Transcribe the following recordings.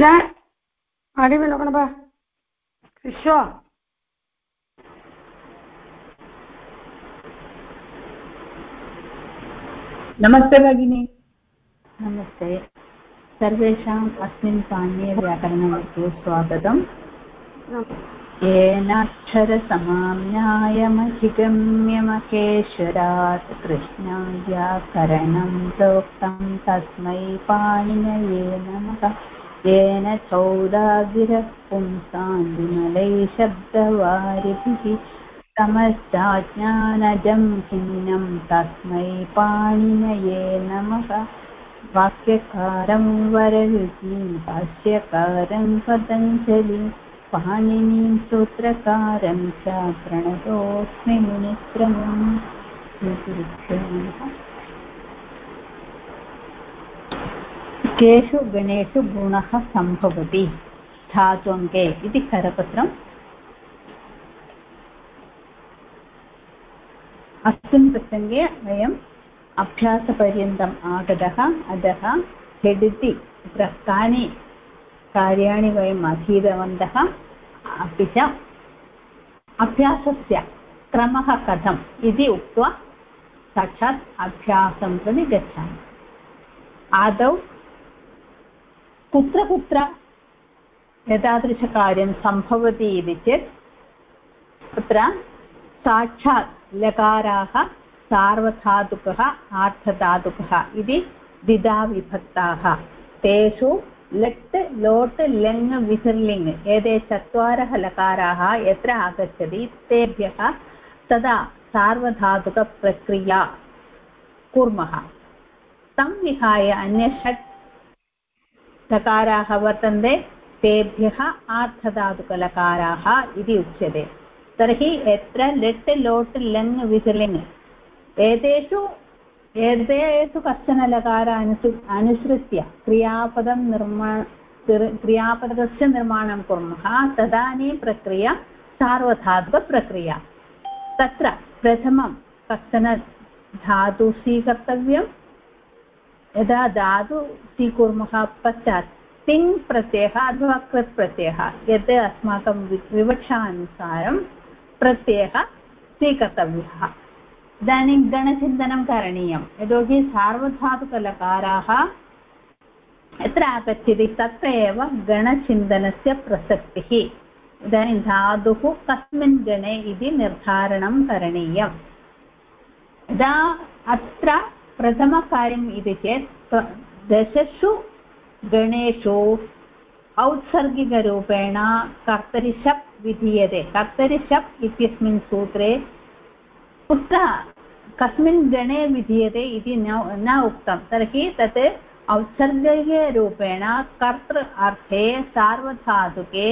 कृष्ण आडिमेलोकण बा विश्व नमस्ते भगिनि नमस्ते सर्वेषाम् अस्मिन् पाणिनीयव्याकरणमध्ये स्वागतम् येनाक्षरसमाम्यायमधिगम्यमहेश्वरात् कृष्णव्याकरणं प्रोक्तं तस्मै पाणिनये नमः येन चौदागिरः पुंसान् विमलैः शब्दवारिभिः समस्ताज्ञानजं खिन्नं तस्मै पाणिनये नमः। वाक्यकारं वररुचिं, भाष्यकारं पतञ्जलिं, पाणिनीं सूत्रकारं च प्रणतोऽस्मि मुनित्रयम् केषु गणेषु गुणः सम्भवति। धात्वङ्के इति करपत्रम्। अस्मिन् प्रसङ्गे वयम् अभ्यासपर्यन्तम् आगतः, अतः झटिति तत्र कानि कार्याणि वयम् अधीतवन्तः। अपि च अभ्यासस्य क्रमः कथम् इति उक्त्वा साक्षात् अभ्यासं प्रति गच्छामि। आदौ कुत्र कुत्र एतादृशकार्यं सम्भवति इति चेत् तत्र साक्षात् लकाराः, सार्वधातुकः आर्थधातुकः इति द्विधा विभक्ताः। तेषु लट्, लोट्, लङ्, विसर्लिङ् एते चत्वारः लकाराः यत्र आगच्छति, तेभ्यः तदा सार्वधातुकप्रक्रिया कुर्मः। तं विहाय अन्य लकाराः वर्तन्ते, तेभ्यः आर्थधातुकलकाराः इति उच्यते। तर्हि यत्र लट् लोट् लङ् विसलिङ् एतेषु एतेषु कश्चन लकार अनुसृ, अनुसृत्य क्रियापदं निर्मा क्रियापदस्य निर्माणं कुर्मः, तदानीं प्रक्रिया सार्वधातुकप्रक्रिया। तत्र प्रथमं कश्चन धातु स्वीकर्तव्यं यदा धातु स्वीकुर्मः पश्चात् तिङ् प्रत्ययः अथवा कृत् प्रत्ययः यत् अस्माकं विवक्षानुसारं प्रत्ययः स्वीकर्तव्यः। इदानीं गणचिन्तनं करणीयं यतोहि सार्वधातुकलकाराः यत्र आगच्छति, तत्र एव गणचिन्तनस्य प्रसक्तिः। इदानीं धातुः कस्मिन् गणे इति निर्धारणं करणीयम्। यदा अत्र प्रथमकार्यम् इति चेत् दशसु गणेषु औत्सर्गिकरूपेण कर्तरिशप् विधीयते। कर्तरिशप् इत्यस्मिन् सूत्रे कुत्र कस्मिन् गणे विधीयते इति न उक्तं। तर्हि तत् औत्सर्गिकरूपेण कर्तृ अर्थे सार्वधातुके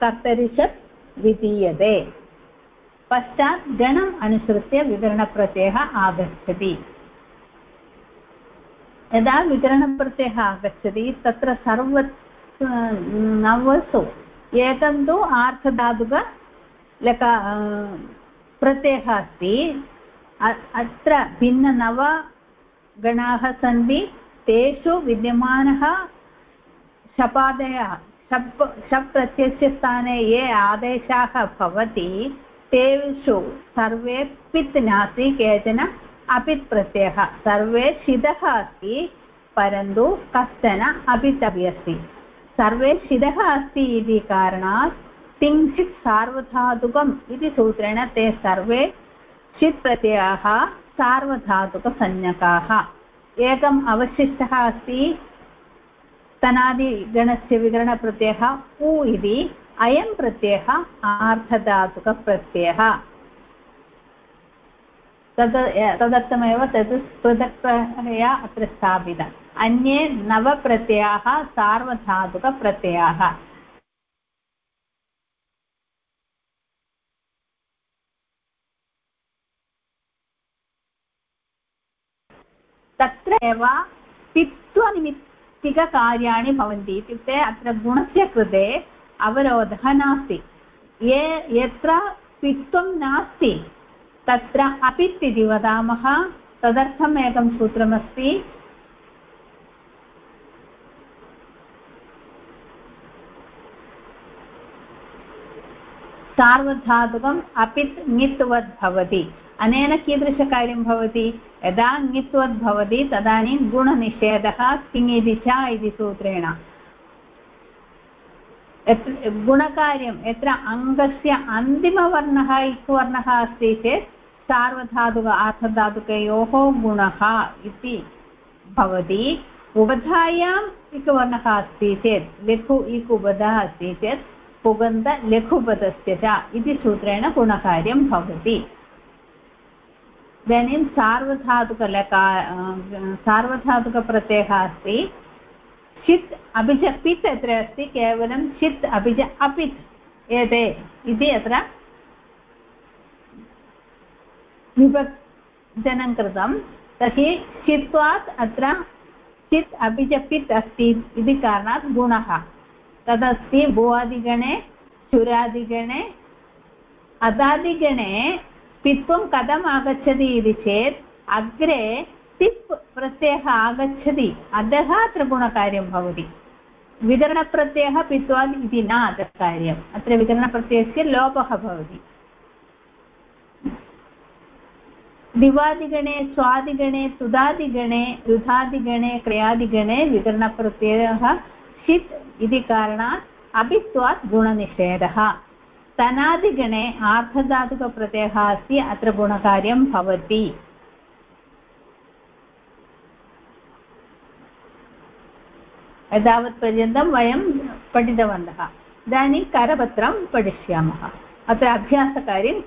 कर्तरिषत् विधीयते। पश्चात् गणम् अनुसृत्य विकरणप्रत्ययः आगच्छति। यदा विकरणप्रत्ययः आगच्छति, तत्र सर्व नवसु एकं तु आर्थधातुक लका प्रत्ययः अस्ति। अत्र भिन्ननवगणाः सन्ति, तेषु विद्यमानः शपादयः, शप् शप् प्रत्ययस्य स्थाने ये आदेशाः भवति, तेषु सर्वे पित् नास्ति केचन अपित् प्रत्ययः सर्वे शिदः अस्ति, परन्तु कश्चन अपित् अपि अस्ति। सर्वे शिदः अस्ति इति कारणात् तिङ्क्षित् सार्वधातुकम् इति सूत्रेण ते सर्वे षित् प्रत्ययाः सार्वधातुकसंज्ञकाः। एकम् अवशिष्टः अस्ति, तनादिगणस्य विकरणप्रत्ययः उ इति, अयं प्रत्ययः आर्धधातुकप्रत्ययः। तद् तदर्थमेव तद् पृथक्तया अत्र स्थापितम्। अन्ये नवप्रत्ययाः, सार्वधातुकप्रत्ययाः। तत्र एव पित्वनिमित्तिककार्याणि भवन्ति इत्युक्ते अत्र गुणस्य कृते अवरोधः नास्ति। ये, यत्र पित्वं नास्ति तत्र अपित् इति वदामः तदर्थम् एकं सूत्रमस्ति। सार्वधातुकम् अपित् ङित्वद् भवति अनेन कीदृशकार्यं भवति? यदा ङित्वद् भवति तदानीं गुणनिषेधः तिङिति च इति सूत्रेण। गुणकार्यं, यत्र अङ्गस्य अन्तिमवर्णः इक् वर्णः अस्ति चेत् सार्वधातुक आर्धधातुकयोः गुणः इति भवति। उबधायाम् इकवर्णः अस्ति चेत् लघु इक् उबधः अस्ति चेत् पुगन्ध च इति सूत्रेण गुणकार्यं भवति। इदानीं सार्वधातुकलका सार्वधातुकप्रत्ययः अस्ति। चित् अपि च पित् अत्र अस्ति, केवलं चित् अपि च अपित् एते इति अत्र विभजनं कृतं। तर्हि चित्वात् अत्र चित् अपि च पित् अस्ति इति कारणात् गुणः। तदस्ति भुवादिगणे, चुरादिगणे, अदादिगणे पित्वं कथम् आगच्छति इति चेत् अग्रे तिप् प्रत्ययः आगच्छति। अतः अत्र गुणकार्यं भवति। विकरणप्रत्ययः पित्वात् इति न अत्र कार्यम्। अत्र विकरणप्रत्ययस्य लोपः भवति। दिवादिगणे, स्वादिगणे सुधादिगणे रुधादिगणे क्रियादिगणे, विकरणप्रत्ययः षित् इति कारणात् अभित्वात् गुणनिषेधः। तनादिगणे आर्धधातुकप्रत्ययः अस्ति, अत्र गुणकार्यं भवति। एतावत्पर्यन्तं वयं पठितवन्तः। इदानीं करपत्रं पठिष्यामः। अत्र अभ्यासकार्यं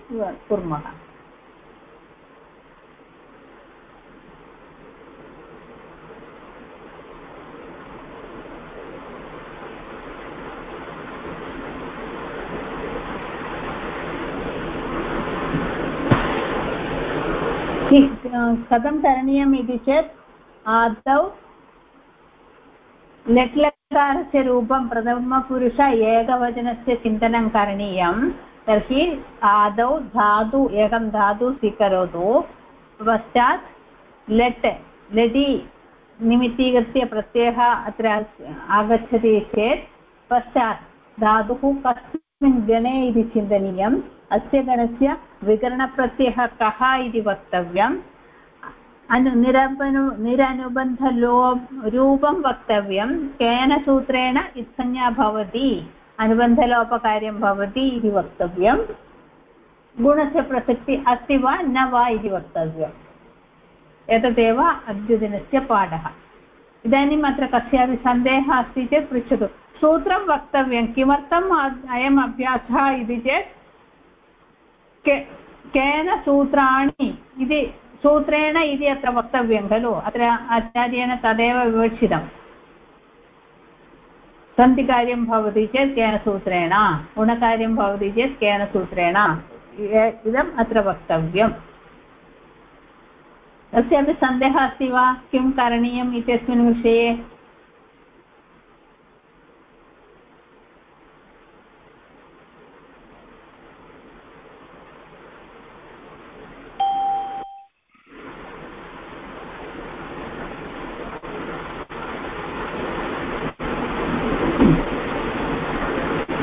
कुर्मः। कथं करणीयम् इति चेत् आदौ लट्लकारस्य रूपं प्रथमपुरुष एकवचनस्य चिन्तनं करणीयं। तर्हि आदौ धातु, एकं धातु स्वीकरोतु। पश्चात् लट् लटि निमित्तीकृत्य प्रत्ययः अत्र आगच्छति चेत् पश्चात् धातुः कस्मिन् गणे इति चिन्तनीयम्। अस्य गणस्य विकरणप्रत्ययः कः इति वक्तव्यम्। अनु निरपनु निरनुबन्धलो रूपं वक्तव्यं केन सूत्रेण इत्संज्ञा भवति अनुबन्धलोपकार्यं भवति इति वक्तव्यं गुणस्य प्रसक्तिः अस्ति वा न वा इति वक्तव्यम् एतदेव अद्यदिनस्य पाठः इदानीम् अत्र कस्यापि सन्देहः अस्ति चेत् पृच्छतु सूत्रं वक्तव्यं किमर्थम् अयम् अभ्यासः इति चेत् केन सूत्राणि इति सूत्रेण इति अत्र वक्तव्यं खलु? अत्र आचार्येण तदेव विवक्षितम् सन्धिकार्यं भवति चेत् केन सूत्रेण? गुणकार्यं भवति चेत् केन सूत्रेण? इदम् अत्र वक्तव्यम्। तस्यापि सन्देहः अस्ति वा? किं करणीयम् इत्यस्मिन् विषये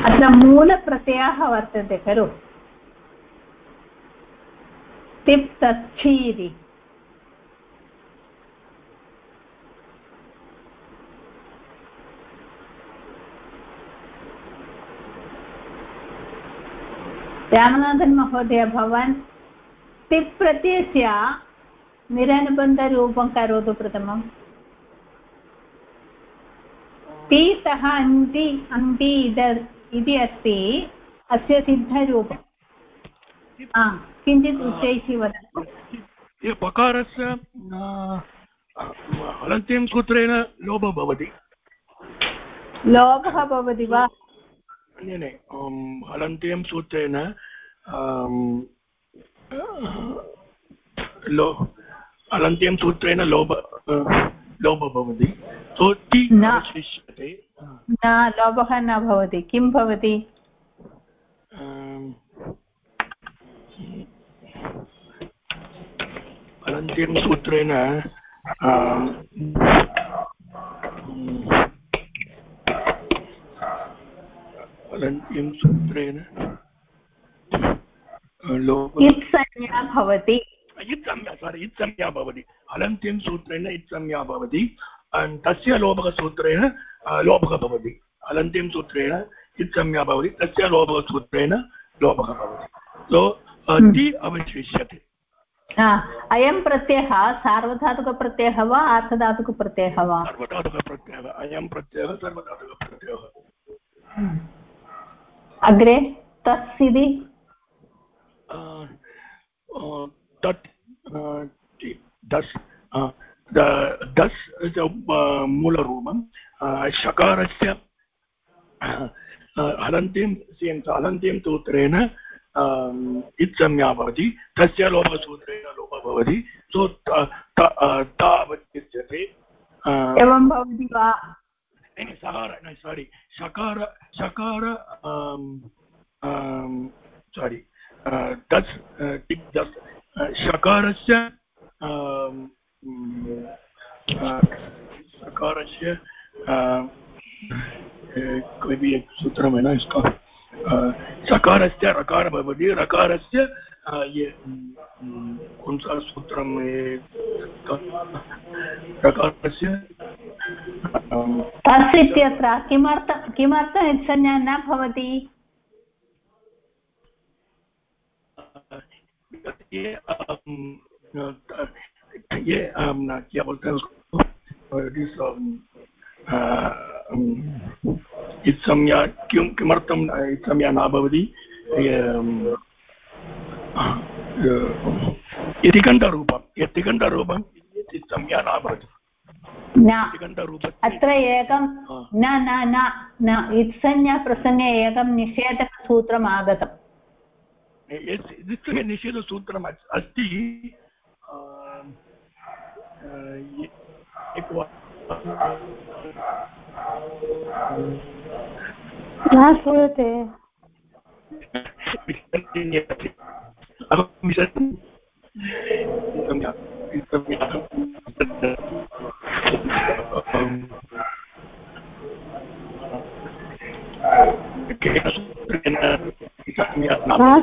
अत्र मूलप्रत्ययः वर्तते खलु। तिप् तच्छि इति महोदय भवान् तिप् प्रत्ययस्य निरनुबन्धरूपं करोतु प्रथमम् ति सः अन्ति अन्ति इति अस्ति। अस्य सिद्धरूपं। किञ्चित् उच्चैः वदतु। पकारस्य हलन्त्यं सूत्रेण लोभः भवति। लोभः भवति वा? न हलन्त्यं सूत्रेण लो हलन्त्यं सूत्रेण लोभ लोभः भवति न लोभः न भवति। किं भवति? अनन्त्यं सूत्रेण अनन्त्यं सूत्रेण लोप इत्संज्ञा भवति? इत्संज्ञा सारी इत्संज्ञा भवति। हलन्त्यं सूत्रेण इत्संज्ञा भवति तस्य लोभः सूत्रेण लोभः भवति। हलन्त्यं सूत्रेण इत्संज्ञा भवति तस्य लोभः सूत्रेण लोभः भवति सो ति अवशिष्यते। अयं प्रत्ययः सार्वधातुकप्रत्ययः वा आर्थधातुकप्रत्ययः वा? सर्वधातुकप्रत्ययः अयं प्रत्ययः सर्वधातुकप्रत्ययः। अग्रे तस् इति तत् दस् दस् मूलरूपं शकारस्य हलन्तीं हलन्तीं सूत्रेण इत्संज्ञा भवति तस्य लोपसूत्रेण लोपः भवति सो तावत्युच्यते एवं भवति वा? सकार सारि शकार शकार सारि दस् दस् शकारस्य शकारस्य कोऽपि एक सूत्रं है ना इसका? सकारस्य रकार भवति। रकारस्य ये कौन सा सूत्रं रकारस्य तस् इत्यत्र किमर्थं इत्संज्ञा न भवति? ये ये क्या बोलते हैं उसको? इत्संज्ञा किं किमर्थम् इत्संज्ञा न भवति? यतिकण्ठरूपं यतिकण्ठरूपं इत्संज्ञा न भवति। अत्र एकं न न न इत्संज्ञा प्रसङ्गे एकं निषेधसूत्रम् आगतम् निषेधसूत्रम् अस्ति श्रूयते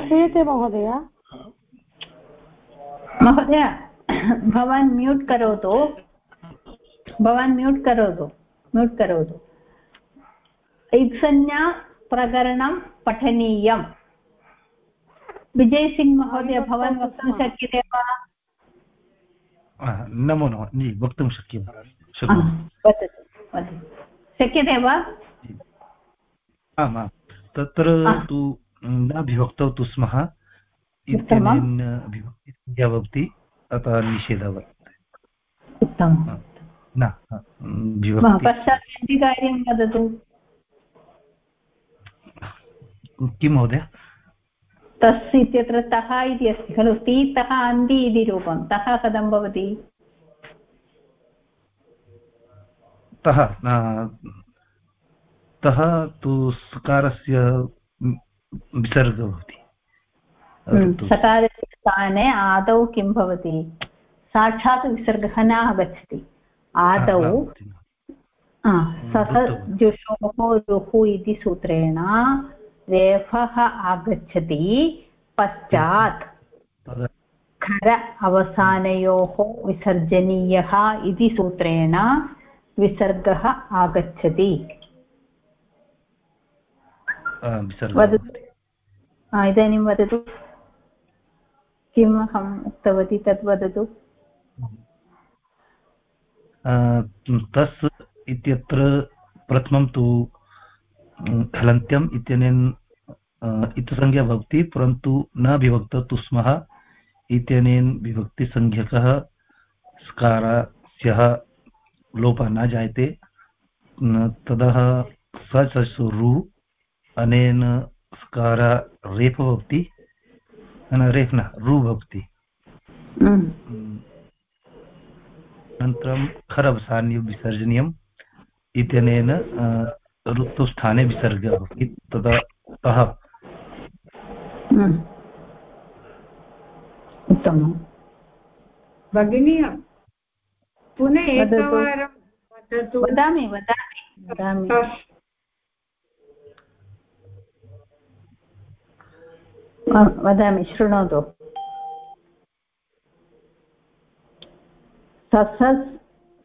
श्रूयते महोदय। महोदय भवान् म्यूट् करोतु। भवान् म्यूट् करोतु म्यूट् करोतु। इत्संज्ञा प्रकरणं पठनीयम्। विजयसिंह महोदय भवान् वक्तुं शक्यते वा? नमो नमः। वक्तुं शक्यं वदतु। शक्यते वा? आम् आम्। तत्र तु न विभक्तौ तु स्मः। इत्यनेन विभक्तिसंज्ञा भवति अतः निषेधः वर्तते। न कार्यं वदतु। किं महोदय? तस् इत्यत्र तः इति अस्ति खलु। ति तः अन्ति इति रूपं। तः कथं भवति? तः तः तु सकारस्य विसर्गः भवति। हम्म, सकारस्य स्थाने आदौ किं भवति? साक्षात् विसर्गः न आगच्छति। आदौ सः जुषोः रुः इति सूत्रेण रेफः आगच्छति पश्चात् खर अवसानयोः विसर्जनीयः इति सूत्रेण विसर्गः आगच्छति। वदतु इदानीं वदतु किम् अहम् उक्तवती तत् वदतु तस् इत्यत्र प्रथमं तु हलन्त्यम् इत्यनेन इत्संज्ञा भवति परन्तु न विभक्त तु स्मः इत्यनेन विभक्तिसंज्ञकः स्कारस्य लोपः न जायते ततः स रु अनेन स्कार रेफ भवति रेफ् न रु भवति। अनन्तरं खरवसान्य विसर्जनीयम् इत्यनेन ऋतुस्थाने विसर्गः भवति तदा तः। उत्तमं भगिनी पुनः एकवारं वदामि वदामि वदामि। वदामि शृणोतु सस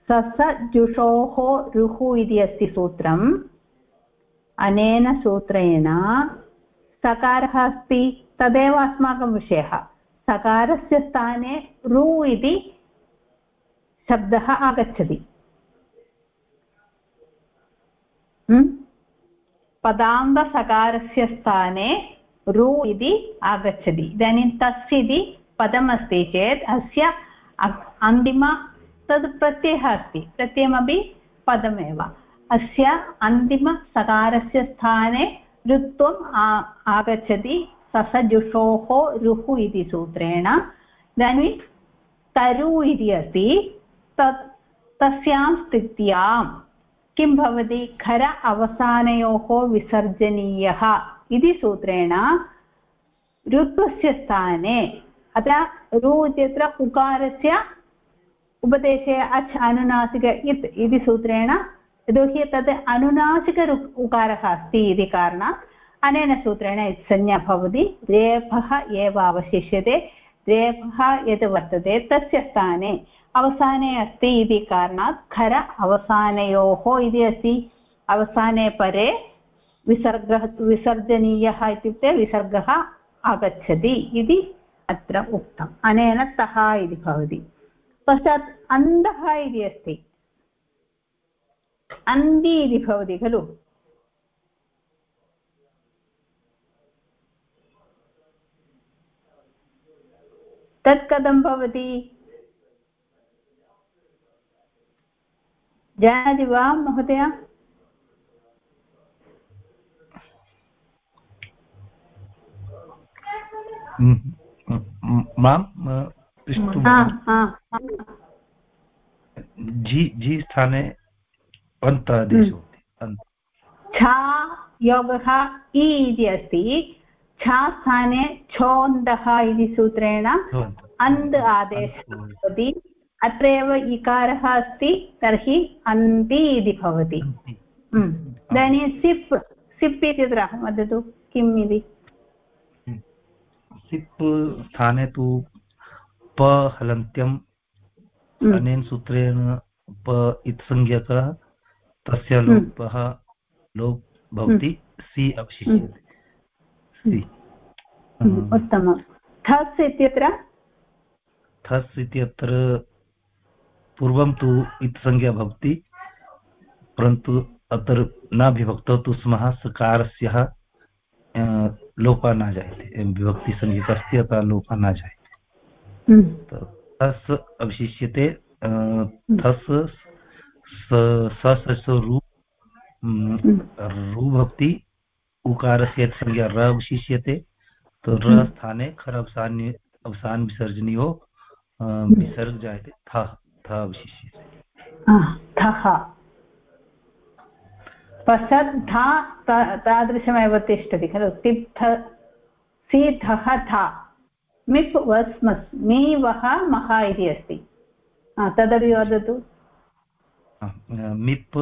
ससजुषोः रुः इति अस्ति सूत्रम् अनेन सूत्रेण सकारः अस्ति तदेव अस्माकं विषयः सकारस्य स्थाने रु इति शब्दः आगच्छति पदान्तसकारस्य स्थाने रु इति आगच्छति। इदानीं तस् इति पदमस्ति चेत् अस्य अन्तिम तद् प्रत्ययः अस्ति। प्रत्ययमपि पदमेव। अस्य अन्तिमसकारस्य स्थाने ऋत्वम् आगच्छति ससजुषोः रुः इति सूत्रेण। इदानीं तरु इति अस्ति। तत् तस्यां स्थित्यां किं भवति? खर अवसानयोः विसर्जनीयः। इति सूत्रेण ऋत्वस्य स्थाने अत्र रु इत्यत्र उकारस्य उपदेशे अच् अनुनासिक इत् इति सूत्रेण यतोहि तत् अनुनासिक उकारः अस्ति इति कारणात् अनेन सूत्रेण संज्ञा भवति रेफः एव अवशिष्यते रेफः यद् वर्तते तस्य स्थाने, अवसाने अस्ति इति कारणात् खर अवसानयोः इति अस्ति, अवसाने परे विसर्गः, विसर्जनीयः इत्युक्ते विसर्गः आगच्छति इति अत्र उक्तम्. अनेन तः इति भवति. पश्चात् अन्धः इति अस्ति. अन्धि इति भवति खलु? तत् कथं भवति? जानाति वा महोदय? माँ जि जि स्थाने अन्त आदेशो छा योगः इ इति अस्ति। छा स्थाने छोन्दः इति सूत्रेण अन्त् आदेशः भवति। अत्र एव इकारः अस्ति तर्हि अन्ति इति भवति। इदानीं सिप् सिप् इत्यत्र वदतु किम् इति? सिप् स्थाने तु प हलन्त्यम्। अनेन सूत्रेण प इत्संज्ञकः तस्य लोपः लोप् भवति सि अवशिष्यते। सि। उत्तमं। थस् इत्यत्र? थस् इत्यत्र पूर्वं तु इत्संज्ञा भवति परन्तु अत्र न विभक्तौ तु स्मः सकारस्य लोपः न जायते विभक्तिसंज्ञकस्य अतः लोपः न जायते हम्म। थस् अवशिष्यते थस् स रु रु भवति उकारस्य संज्ञा र अवशिष्यते तो र हम्म। स्थाने खर अवसान अवसान विसर्जनीयो विसर्ग जायते थः थ विशिष्यते थः पश्चात् धा तादृशमेव तिष्ठति खलु? तिप्थ सीधः थ मिप् वस्मस् मी वः मः इति अस्ति। तदपि वदतु। मिप्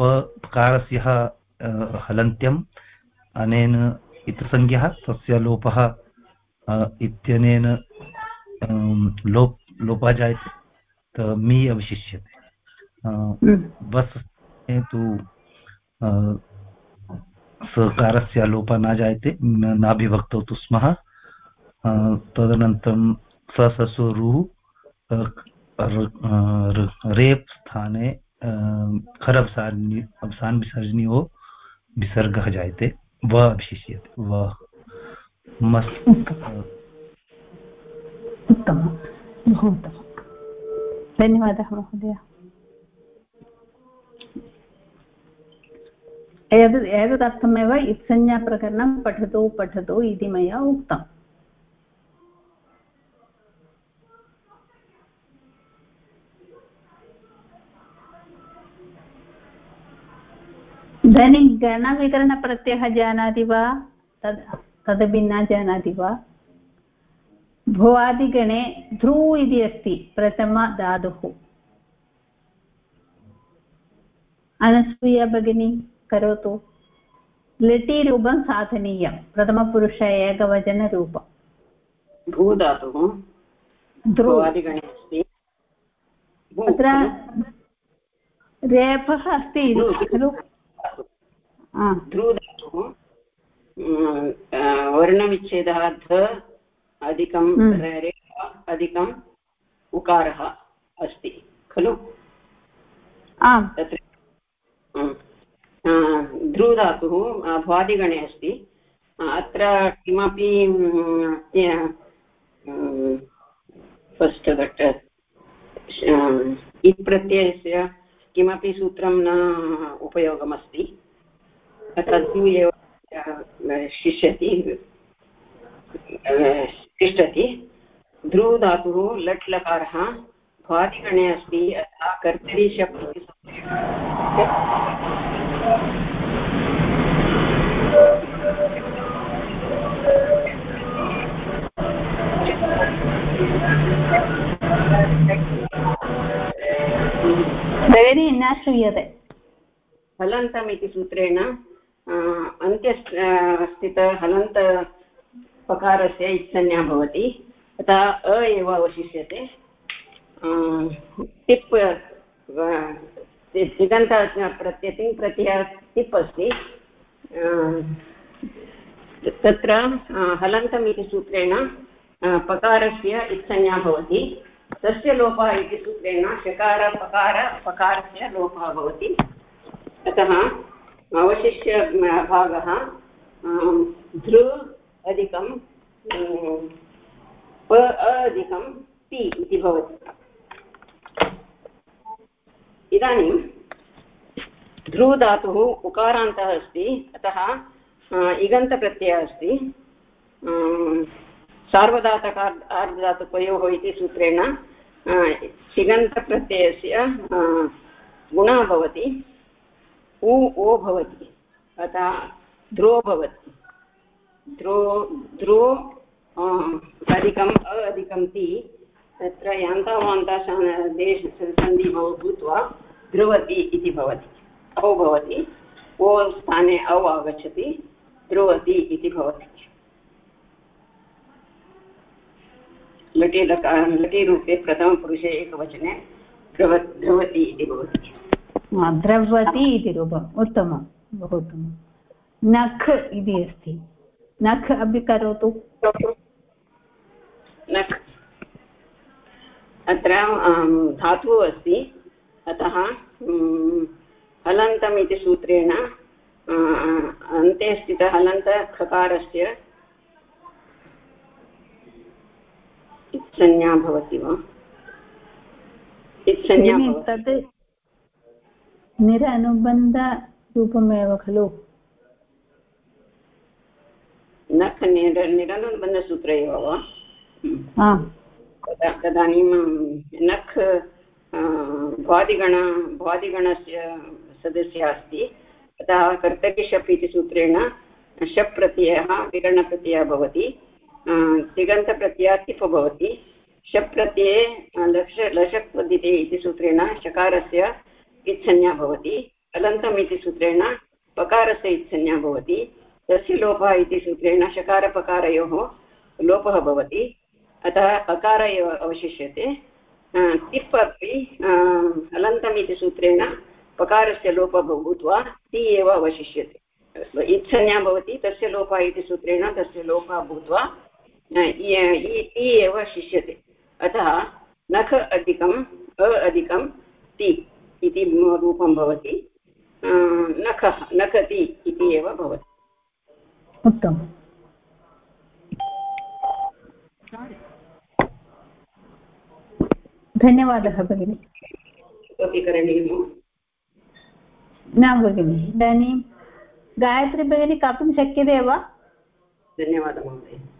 पकारस्य हलन्त्यम् अनेन इतसंज्ञः तस्य लोपः इत्यनेन लोप् लोपः जायते मी अवशिष्यते। बस् तु सकारस्य लोपः न जायते, न विभक्तौ तु स्मः। तदनन्तरं ससुरुः रेप् स्थाने खर अवसानि विसर्जनीयो विसर्गः जायते, व अवशिष्यते व। मस् उत्तमं धन्यवादः, महोदय। एतद् एतदर्थमेव इत्संज्ञाप्रकरणं पठतु पठतु इति मया उक्तम् इदानीं गणविकरणप्रत्ययः जानाति वा? तद् तदपि न जानाति वा? भुवादिगणे ध्रू इति अस्ति प्रथमधातुः अनसूया भगिनी? करोतु। लिटिरूपं साधनीयं। प्रथमपुरुष एकवचनरूपं। भूधातुः। तत्र रेफः अस्ति। खलु। ध्रुधातुः वर्णविच्छेदः ध अधिकं रेफ अधिकम् उकारः अस्ति। खलु? आम्। तत्र। ध्रुधातुः भ्वादिगणे अस्ति. अत्र किमपि फस्ट् दट् इत् प्रत्ययस्य किमपि सूत्रं न उपयोगमस्ति. तद् एव शिष्यति तिष्ठति. ध्रुवधातुः लट् लकारः भ्वादिगणे अस्ति अतः कर्तरि भगिनी न श्रूयते हलन्तम् इति सूत्रेण अन्त्य स्थित हलन्तपकारस्य इत्संज्ञा भवति अतः अ एव अवशिष्यते टिप् तिगन्त प्रत्य तिङ् प्रत्ययः टिप् अस्ति तत्र हलन्तम् सूत्रेण पकारस्य इत्संज्ञा भवति। तस्य लोपः इति सूत्रेण शकार, पकार पकारस्य लोपः भवति। अतः अवशिष्य भागः धृ अधिकं प अधिकं पि इति भवति। इदानीं ध्रुवधातुः उकारान्तः अस्ति। अतः इगन्तप्रत्ययः अस्ति। सार्वधातकार् आर्धधातुकयोः इति सूत्रेण सिगन्तप्रत्ययस्य गुणः भवति, उ, ओ भवति, अतः ध्रो भवति। ध्रो ध्रो अधिकम् अ अधिकं ति, तत्र यान्तावान्ता देश, सन्धि भूत्वा ध्रुवति इति भवति। औ भवति, ओ स्थाने औ आगच्छति, ध्रुवति इति भवति। लटि लकार लटिरूपे प्रथमपुरुषे एकवचने ध्रुव ध्रुवति इति भवति। द्रवति इति रूपम् उत्तमं बहु उत्तमं। नख् इति अस्ति। नख् अपि करोतु। नख्। अत्र धातुः अस्ति। अतः हलन्तम् इति सूत्रेण अन्ते स्थितः हलन्तखकारस्य इत्संज्ञा भवति वा? इत्संज्ञा तत् निर अनुबन्धरूपमेव खलु? नख निर निरनुबन्धसूत्र एव वा तदानीं नख् भ्वादिगण भ्वादिगणस्य सदस्यः अस्ति। अतः कर्तव्यशप् इति सूत्रेण शप् प्रत्ययः विकरणप्रत्ययः भवति। तिगन्तप्रत्ययः तिप् भवति शप् प्रत्यये लक्ष लशक् वदिते इति सूत्रेण शकारस्य इत्संज्ञा भवति। अलन्तम् इति सूत्रेण पकारस्य इत्संज्ञा भवति। तस्य लोपः इति सूत्रेण शकारपकारयोः लोपः भवति। अतः अकार एव अवशिष्यते। तिप् अपि हलन्तम् इति सूत्रेण पकारस्य लोपः भूत्वा ति एव अवशिष्यते। इत्संज्ञा भवति, तस्य लोपः इति सूत्रेण तस्य लोपः भूत्वा ति एव शिष्यते। अतः नख अधिकम् अ अधिकं ति इति रूपं भवति। नखः नखति इति एव भवति। उत्तमम् धन्यवादः भगिनि। इतोपि करणीयं न भगिनि इदानीं गायत्री भगिनी कर्तुं शक्यते वा? धन्यवादः महोदय।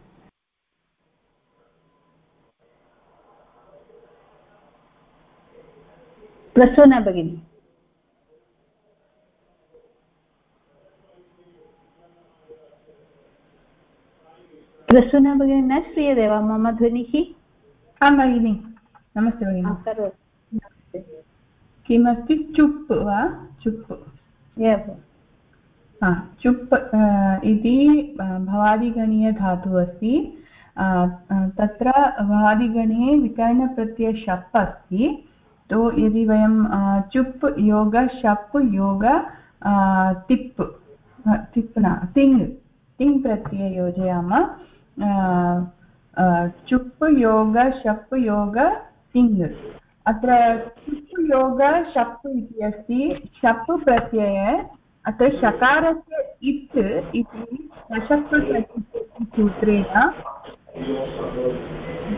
प्रसूना भगिनी प्रसूना भगिनी न श्रूयते वा मम ध्वनिः आं भगिनि नमस्ते भगिनि करोतु किमस्ति चुप् वा चुप्। एव चुप् इति भवादिगणीयधातुः अस्ति। तत्र भवादिगणे विकरणप्रत्यय शप् अस्ति। तो यदि वयं चुप् योग, शप् योग तिप् तिप् न, तिङ् तिङ् प्रत्यय योजयामः चुप् योग, शप् योग, तिङ्। अत्र चुप् योग, शप् इति अस्ति, शप् प्रत्यय, अत्र शकारस्य इत् इति सूत्रेण।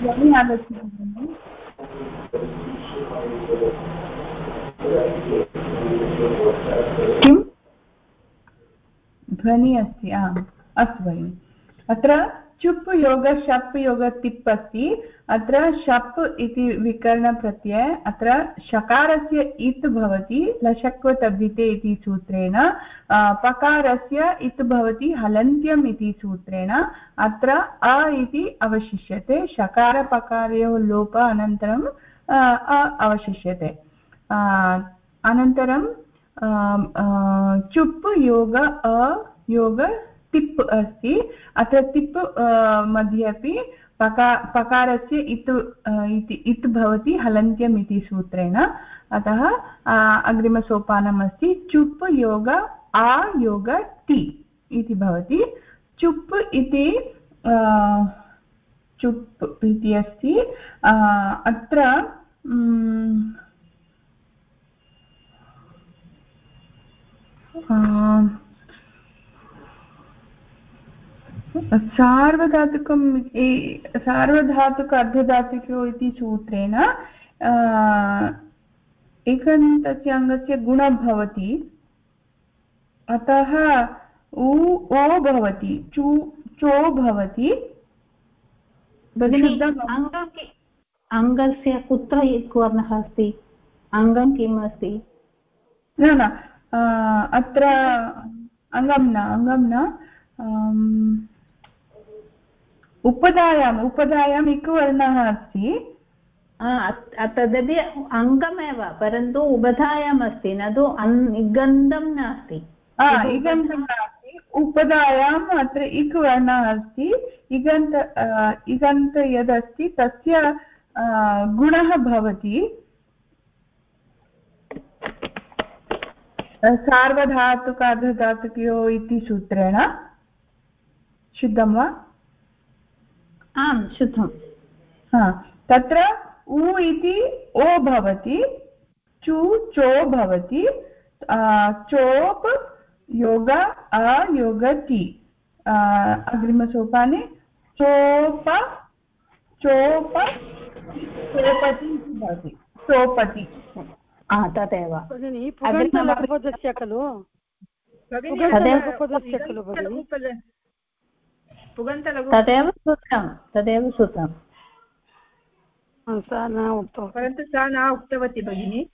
ध्वनि आगच्छति किम्? ध्वनि अस्ति आम् अस्तु भगिनि। अत्र चुप् योग, शप् योग तिप् अस्ति। अत्र शप् इति विकरणप्रत्यय, अत्र शकारस्य इत् भवति लशक्व तद्धिते इति सूत्रेण पकारस्य इत् भवति, हलन्त्यम् इति सूत्रेण, अत्र अ इति अवशिष्यते, शकारपकारयोः लोप अनन्तरं अ अवशिष्यते। अनन्तरं चुप् योग, अ, योग तिप् अस्ति। अत्र तिप् मध्ये अपि पका, पकारस्य इत् इति, इत् भवति, हलन्त्यम् इति सूत्रेण। अतः अग्रिमसोपानम् अस्ति चुप् योग, आ, योग, ति इति भवति। चुप् इति चुप् इति अस्ति। अत्र सार्वधातुकं सार्वधातुक अर्धधातुको इति सूत्रेण एकन्तस्य अङ्गस्य गुणः भवति। अतः उ ओ भवति चु चो भवति। अङ्गस्य कुत्र वर्णः अस्ति? अङ्गं किम् अस्ति? न न अत्र अङ्गं न अङ्गं न उपधायाम् उपधायाम् इकुवर्णः अस्ति तदपि अङ्गमेव परन्तु उबधायाम् अस्ति न तु इगन्धं नास्ति। इगन्धं नास्ति उपधायाम् अत्र इक् वर्णः अस्ति इगन्त इगन्त यदस्ति तस्य गुणः भवति। सार्वधातुकार्धधातुकयो इति सूत्रेण। शुद्धं वा? आम् शुद्धं हा तत्र उ इति ओ भवति चु चो भवति चोप् योग अयोग ति। अग्रिमसोपाने चोप चोप चोपति इति भवति। चोपति। तदेव। पुगन्तलघुपदस्य खलु। पुगन्तलघुपदस्य खलु भगिनि। तदेव सूत्रं तदेव सूत्रं। सा न उक्तवती। परन्तु सा न उक्तवती भगिनि।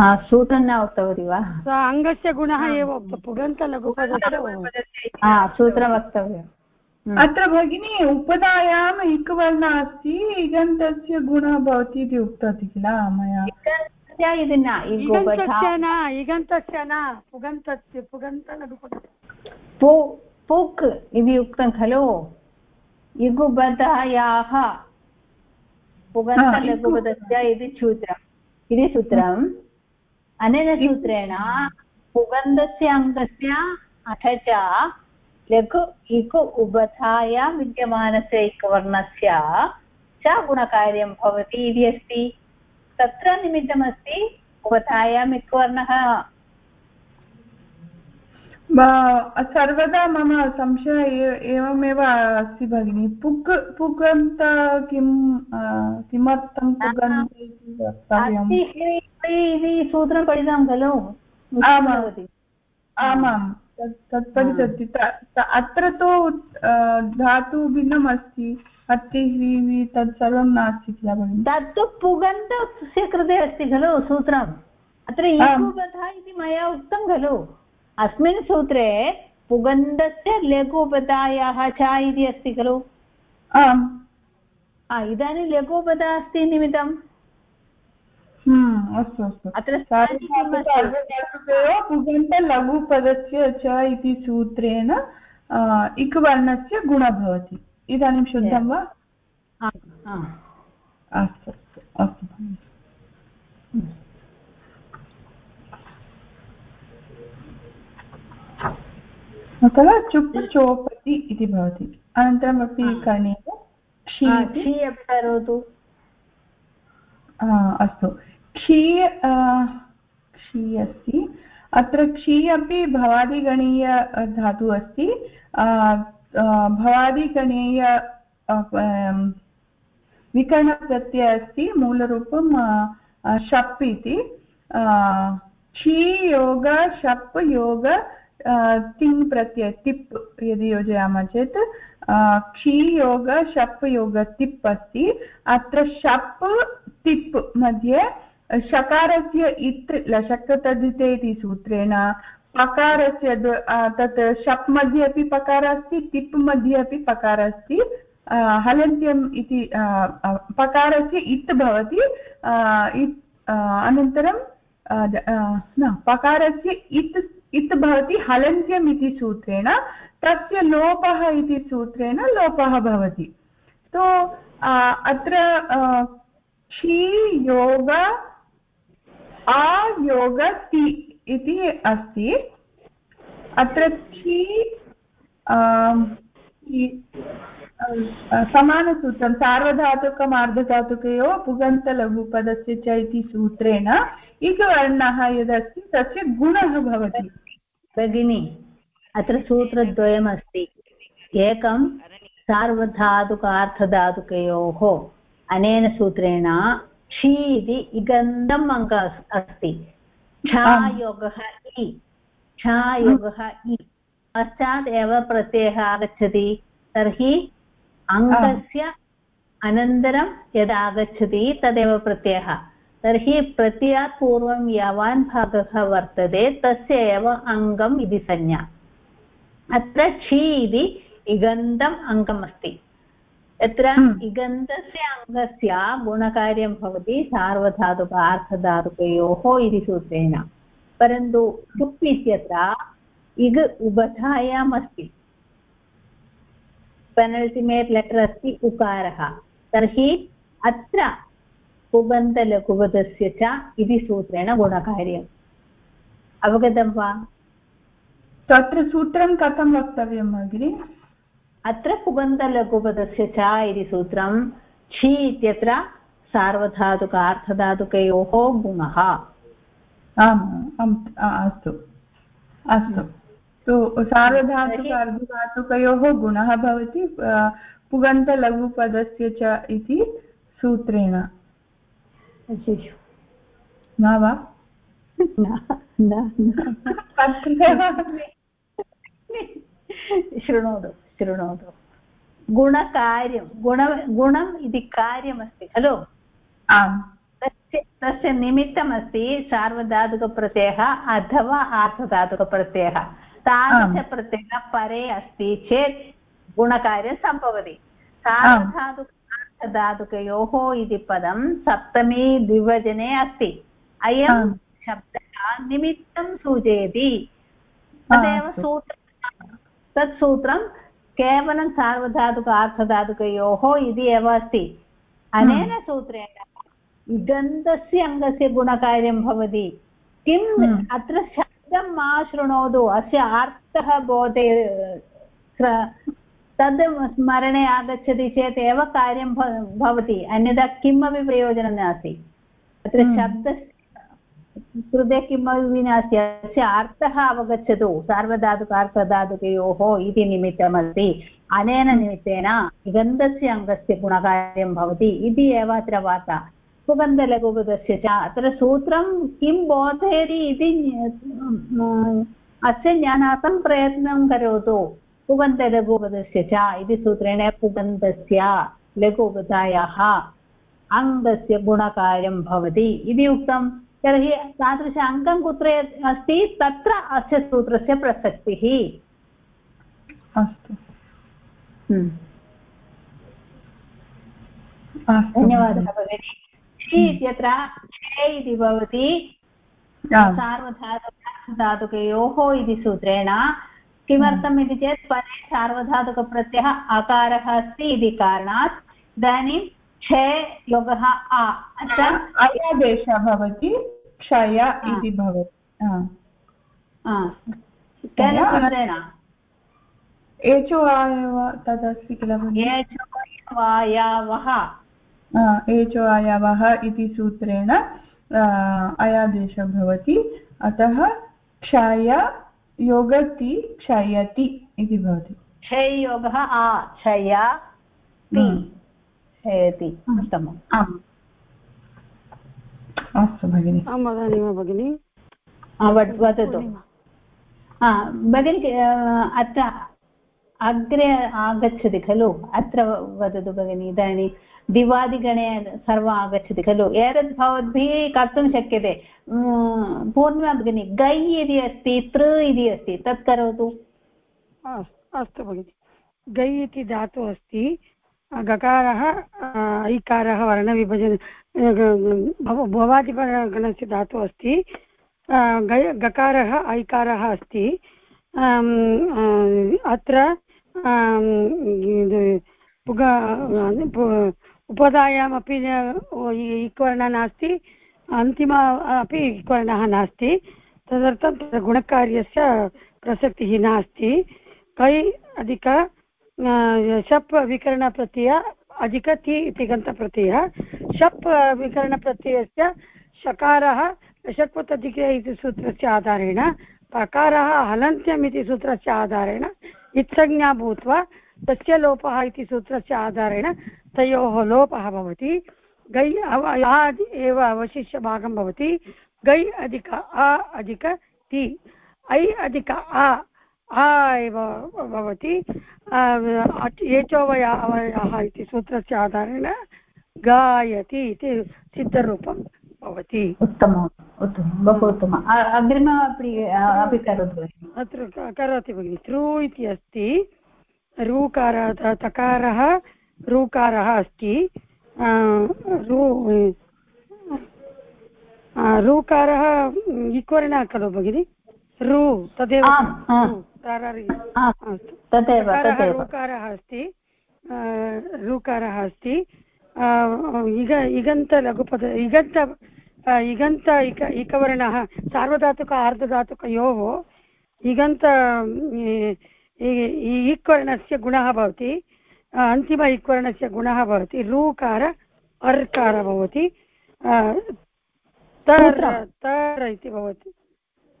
सूत्रं न उक्तवती वा? सा अङ्गस्य गुणः एव उक्त पुगन्तलघुपदस्य सूत्रं वक्तव्यम् अत्र भगिनी उपदायाम् इकवर्णः अस्ति इगन्तस्य गुणः भवति इति उक्तवती किल मया? इति न इगन्तस्य न इगन्तस्य न पुगन्तस्य पुगन्तलघुपदस्य पुक् इति उक्तं खलु इगुबधायाः पुगन्तलघुपदस्य इति सूत्रम् इति सूत्रम् अनेन सूत्रेण पुगन्धस्य अङ्गस्य अथ च लघु इकु उबधायां विद्यमानस्य एकवर्णस्य च गुणकार्यं भवति इति अस्ति तत्र निमित्तमस्ति उबधायाम् एकवर्णः सर्वदा मम संशयः एवमेव अस्ति भगिनि। पुक् पुगन्त किं किमर्थं पुगन्त इति सूत्रं पठितं खलु। आमाम्। आमां तत् पठितवती। अत्र तु धातु भिन्नम् अस्ति अति ह्रीवि तत् सर्वं नास्ति किल भगिनि तत्तु पुगन्तस्य कृते अस्ति खलु सूत्रम्। अत्र इति मया उक्तं खलु। अस्मिन् सूत्रे पुगन्धस्य लघुपदायाः च इति अस्ति खलु। आम्। इदानीं लघुपदा अस्ति निमित्तं हम्म, अस्तु अस्तु। अत्र पुगन्तलघुपदस्य च इति सूत्रेण इक्वर्णस्य गुणः भवति। इदानीं शुद्धं वा? अस्तु अस्तु अस्तु अतः चुप् चोपति इति भवति। अनन्तरमपि करणीयं क्षी क्षी अपि करोतु। अस्तु। क्षी क्षी अस्ति। अत्र क्षी अपि भवादिगणीय धातुः अस्ति भवादिगणीय विकरणप्रत्ययः अस्ति, मूलरूपं शप् इति. क्षी योग, शप् योग तिङ् प्रत्यय, तिप् यदि योजयामः चेत् क्षी योग, शप् योग, तिप् अस्ति. अत्र शप्, तिप् मध्ये, शकारस्य इत् लशक् तदिते इति सूत्रेण पकारस्य तत् शप् मध्ये अपि पकारः अस्ति तिप् मध्ये अपि पकारः अस्ति हलन्त्यम् इति पकारस्य इत् भवति अनन्तरं न, पकारस्य इत् इत् भवति हलन्त्यम् इति सूत्रेण, तस्य लोपः इति सूत्रेण लोपः भवति। तो अत्र क्षी योग अयोग ति इति अस्ति। अत्र क्षी समानसूत्रं सार्वधातुकमार्धधातुकयोः पुगन्तलघुपदस्य च इति सूत्रेण इकवर्णः यदस्ति, तस्य गुणः भवति। भगिनि, अत्र सूत्रद्वयमस्ति। एकं सार्वधातुकार्थधातुकयोः अनेन सूत्रेण क्षी इति इगन्धम् अङ्क अस्ति। क्षायोगः इ। क्षायोगः इ। पश्चात् एव प्रत्ययः आगच्छति। तर्हि अङ्गस्य अनन्तरं यद् आगच्छति तदेव प्रत्ययः। तर्हि प्रत्ययात् पूर्वं यावान् भागः वर्तते, तस्य एव अङ्गम् इति संज्ञा। अत्र क्षि इति इगन्तम् अङ्गम् यत्र इगन्तस्य अङ्गस्य गुणकार्यं भवति सार्वधातुक अर्थधातुकयोः इति सूत्रेण परन्तु टुप् इत्यत्र इग् उभधायाम् अस्ति पेनल्टिमेट् लेटर् अस्ति उकारः तर्हि अत्र कुबन्तलघुपदस्य च इति सूत्रेण गुणकार्यम् अवगतं वा तत्र सूत्रं कथं वक्तव्यं भगिनि अत्र कुबन्तलघुपदस्य च इति सूत्रं क्षि इत्यत्र सार्वधातुकार्थधातुकयोः गुणः। आम् अस्तु अस्तु। तु सार्वधातुक अर्धधातुकयोः गुणः भवति पुगन्तलघुपदस्य च इति सूत्रेण। न वा? शृणोतु। शृणोतु गुणकार्यं गुण गुणम् इति कार्यमस्ति खलु आम् तस्य तस्य निमित्तमस्ति सार्वधातुकप्रत्ययः अथवा आर्थधातुकप्रत्ययः तादृशप्रत्ययः परे अस्ति चेत् गुणकार्यं सम्भवति सार्वधातुक धातुकयोः इति पदं सप्तमी द्विवचने अस्ति अयं शब्दः निमित्तं सूचयति तदेव सूत्रं तत् सूत्रं केवलं सार्वधातुक अर्थधातुकयोः इति एव अस्ति। अनेन सूत्रेण इगन्धस्य अङ्गस्य गुणकार्यं भवति। किम् अत्र शब्दं मा शृणोतु? अस्य अर्थः बोधे तद् स्मरणे आगच्छति चेत् एव कार्यं भवति। अन्यथा किमपि प्रयोजनं नास्ति। अत्र शब्दस्य कृते किमपि अस्य अर्थः अवगच्छतु। सार्वधातुकार्थधातुकयोः इति निमित्तमस्ति। अनेन निमित्तेन गन्धस्य अङ्गस्य गुणकार्यं भवति इति एव अत्र वार्ता। सुगन्धलघुपदस्य च अत्र सूत्रं किं बोधयति इति अस्य ज्ञानार्थं प्रयत्नं करोतु। पुगन्तलघुपदस्य च इति सूत्रेण पुगन्तस्य लघुपदायाः अङ्गस्य गुणकार्यं भवति इति उक्तं तर्हि तादृश अङ्गं कुत्र अस्ति तत्र अस्य सूत्रस्य प्रसक्तिः। अस्तु। हम्म। धन्यवादः भगिनि। क्षि इत्यत्र छे इति भवति। सार्वधातुकधातुकयोः इति सूत्रेण किमर्थम् इति चेत् परे सार्वधातुकप्रत्ययः अकारः अस्ति इति कारणात् इदानीं छे योगः आ। अत्र अयादेशः भवति। क्षय इति भवति। सूत्रेण एचो आयव तदस्ति किल एचो आयवः इति सूत्रेण अयादेशः भवति। अतः क्षय योगति क्षयति इति भवति। क्षययोगः आ क्षय ति। क्षयति उत्तमम्। आम्। अस्तु भगिनि। आं वदामि वा भगिनि? वदतु। हा भगिनि अत्र अग्रे आगच्छति खलु? अत्र वदतु भगिनि इदानीं दिवादिगणे सर्वम् आगच्छति खलु? एतत् भवद्भिः कर्तुं शक्यते। पूर्णिमा भगिनि गै इति अस्ति तृ इति अस्ति तत् करोतु। अस्तु भगिनि। गै इति धातुः अस्ति गकारः ऐकारः, वर्णविभजन भव- भवादिगणस्य धातुः अस्ति गकारः, ऐकारः अस्ति अत्र उपधायामपि इक्वर्णः नास्ति, अन्तिम, अपि इक्वर्णः नास्ति, तदर्थं तत्र गुणकार्यस्य प्रसक्तिः नास्ति, कै अधिक शप् विकरणप्रत्यय अधिक ति तिगन्तप्रत्ययः शप् विकरणप्रत्ययस्य शकारः षट्पतधिक इति सूत्रस्य आधारेण पकारः हलन्त्यम् इति सूत्रस्य आधारेण इत्संज्ञा भूत्वा तस्य लोपः इति सूत्रस्य आधारेण तयोः लोपः भवति गै अव एव अवशिष्यभागं भवति गै अधिक आ अधिक ति ऐ अधिक आ आ एव भवति। एचोवय अवयः इति सूत्रस्य आधारेण गायति इति सिद्धरूपं भवति। उत्तमम् उत्तमं बहु उत्तमम्। अग्रिम अपि करोतु भगिनि। अत्र करोति भगिनि। त्रु इति अस्ति। ऋकार तकारः ऋकारः अस्ति। अ, रू ऋकारः इक्वर्ण खलु भगिनि। ऋ तदेव तरारि। तदेव ऋकारः अस्ति। ऋकारः अस्ति। इग इगन्तलघुपद इगन्त इगन्त इक इकवर्णः सार्वधातुक आर्धधातुकयोः इगन्त इक्वर्णस्य गुणः भवति। अन्तिम इक्वर्णस्य गुणः भवति। ऋकार अर्कार भवति। तर सूत्रं। तर इति भवति।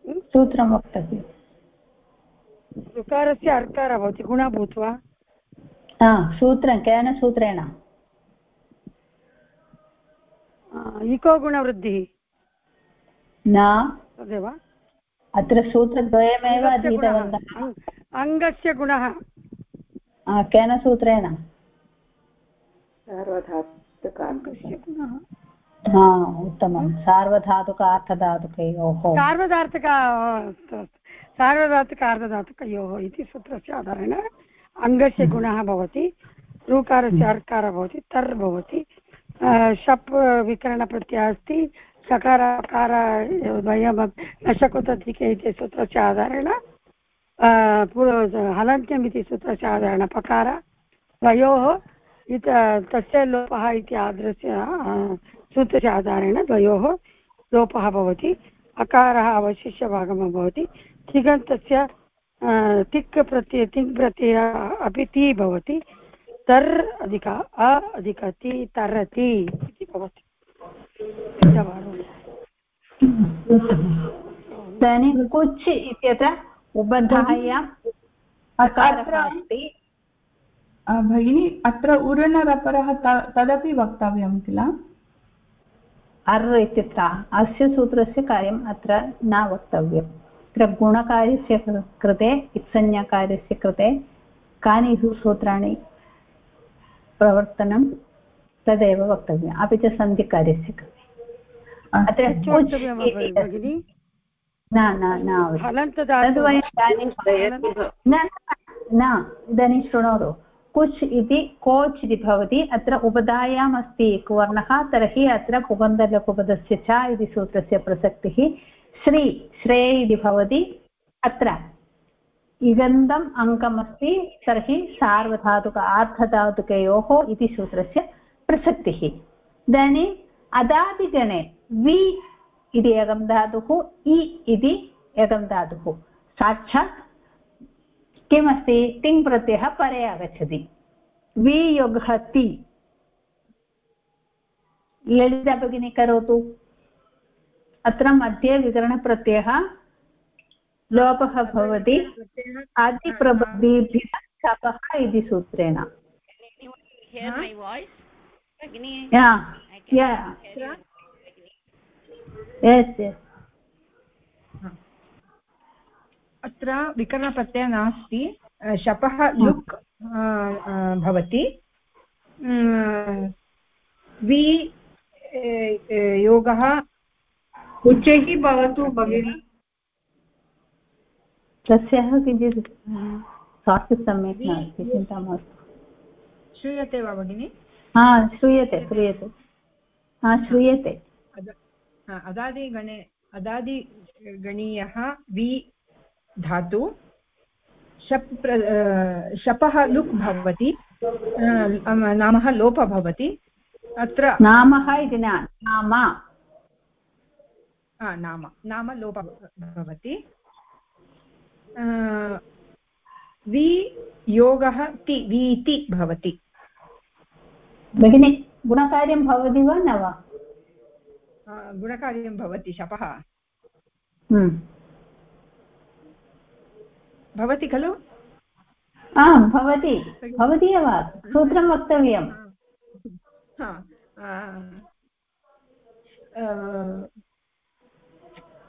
सूत्रं वक्तव्यम् ऋकारस्य अर्कारः भवति गुणः भूत्वा हा सूत्रं केन सूत्रेण? इको गुणवृद्धिः। न। तदेव। अत्र सूत्रद्वयमेव अङ्गस्य गुणः। अधीतवन्तः। अङ्गस्य गुणः। केन सूत्रेण? गुणः। हा उत्तमं। सार्वधातुकार्थधातुकयोः। सार्वधातुक अस्तु। सार्वधातुकार्धधातुकयोः इति सूत्रस्य आधारेण अङ्गस्य गुणः भवति ऋकारस्य अर्कारः भवति तर् भवति शप् विकरणप्रत्ययः अस्ति सकारकार नशकुतधिके इति सूत्रस्य आधारेण पूर्व हलन्त्यम् इति सूत्रस्य आधारेण पकार द्वयोः इत तस्य लोपः इति आदृश्य सूत्रस्य आधारेण द्वयोः लोपः भवति अकारः अवशिष्यभागः भवति तिङन्तस्य तिक् प्रत्यय तिङ् प्रत्यय अपि ति भवति। तर् अधिक अ अधिक ति तरति इति भवति। इदानीं कुच् इत्यत्र अकारः अस्ति। भगिनि अत्र उरणरपरः तदपि वक्तव्यं किल? अर् इत्यत्र अस्य सूत्रस्य कार्यम् अत्र न वक्तव्यम्। अत्र गुणकार्यस्य कृते इत्संज्ञाकार्यस्य कृते कानि सूत्राणि प्रवर्तनं तदेव वक्तव्यम् अपि च सन्धिकार्यस्य कृते। अत्र न न न, न इदानीं शृणोतु। कुच् इति कोच् इति भवति अत्र उपधायाम् अस्ति कुवर्णः तर्हि अत्र कुबन्धलकुपदस्य च इति सूत्रस्य प्रसक्तिः श्री श्रे इति भवति अत्र इगन्तम् अङ्कमस्ति तर्हि सार्वधातुक आर्धधातुकयोः इति सूत्रस्य प्रसक्तिः। इदानीम् अदादिगणे वि इति एकं धातुः, इ इति एकं धातुः। साक्षात् किमस्ति? तिङ् परे आगच्छति। वियोगः ललिता भगिनी करोतु। अत्र मध्ये विकरणप्रत्ययः लोपः भवति। आदिप्रबन्धेभ्यः शपः इति सूत्रेण। अत्र विकरणप्रत्ययः नास्ति। शपः लुक् भवति। वि योगः उच्चैः भवतु भगिनि। तस्याः किञ्चित् स्वास्थ्यं सम्यक् नास्ति चिन्ता मास्तु। श्रूयते वा भगिनि? हा श्रूयते श्रूयते। हा श्रूयते। अदादिगणे अदादिगणीयः वि धातु शप् शपः लुक् भवति नामः लोपः भवति अत्र नामः इति न नाम। नाम नाम लोपः भवति। वि योगः ति वीति भवति। भगिनि गुणकार्यं भवति वा न वा? गुणकार्यं भवति शपः। हम्म। भवति खलु? आम् भवति। भवति एव सूत्रं वक्तव्यम्।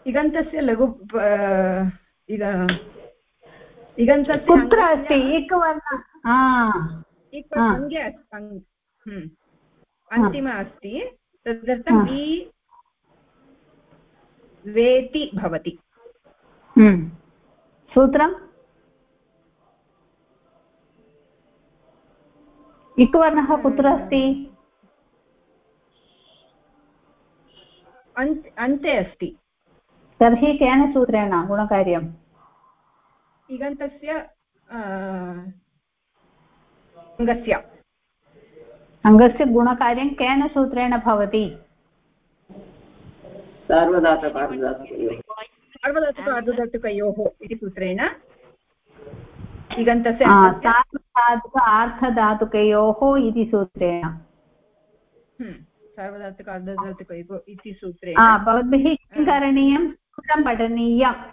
इगन्तस्य लघु इगन्तस्य कुत्र अस्ति? एकवर्ण अङ्गे हम्म। अन्तिम अस्ति। तदर्थं वि वेति भवति। हम्म। सूत्रम्? इक्वर्णः कुत्र अस्ति? अन्ते अस्ति। तर्हि केन सूत्रेण गुणकार्यम्? इगन्तस्य अङ्गस्य। अङ्गस्य गुणकार्यं केन सूत्रेण भवति? सार्वधातुक अर्धधातुकयोः इति सूत्रेण। इगन्तस्य सार्वधातुक आर्थधातुकयोः इति सूत्रेण। हम्म, सार्वधातुक अर्धधातुकयोः इति सूत्रेण भवद्भिः किं करणीयं सूत्रं पठनीयम्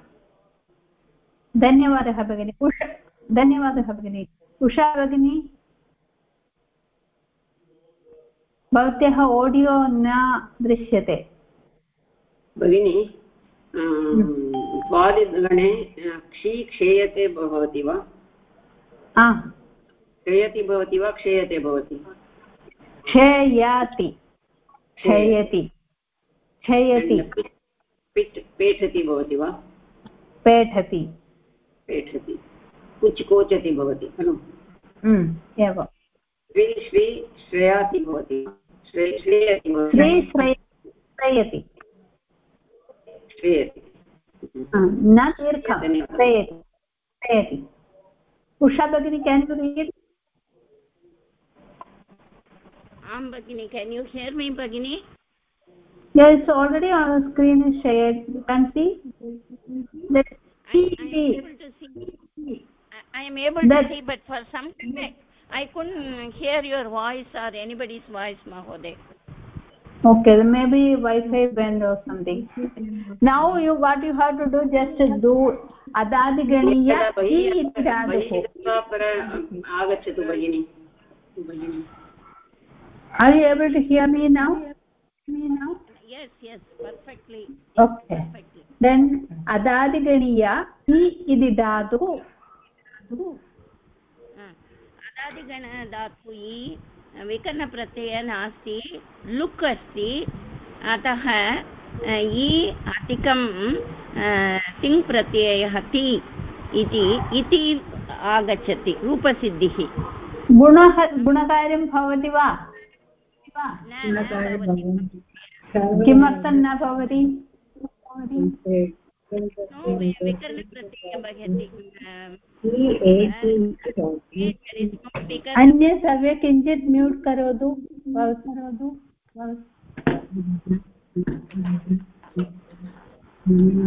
धन्यवादः भगिनि उषा धन्यवादः भगिनि उषा भगिनी भवत्याः ओडियो न दृश्यते भगिनि द्वादिगणे क्षी क्षेयते भवति वा क्षयति भवति वा क्षेयते भवति क्षयति क्षयति। क्षयति। पेठति भवति वा? पेठति। पेठति। कुच् कोचति भवति खलु? हम्म, एवं। श्री श्री श्रेयाति भवति श्रेयति श्री श्रेयति। श्रेयति। न दीर्घं श्रेयति। श्रेयति। उषा भगिनी can you read आं भगिनि केन् यु हियर् मी भगिनि yes already on the screen is shared you can see that I, I am able to see I, I am able that, to see but for some time I couldn't hear your voice or anybody's voice mahoday okay maybe wi-fi bend or something now you what you have to do just do अदादिगणीय आगच्छतु भगिनि are you able to hear me now? Yes yes perfectly. Okay. Perfectly. then अदादिगणीय इ इति धातुः अदादिगण धातु इ विकरणप्रत्ययः नास्ति लुक् अस्ति अतः इ अधिकं तिङ् प्रत्ययः ति इति इति आगच्छति रूपसिद्धिः गुणः गुणकार्यं भवति वा किमर्थं न भवति? विकरणप्रत्ययः सर्वे किञ्चित् म्यूट् करोतु करोतु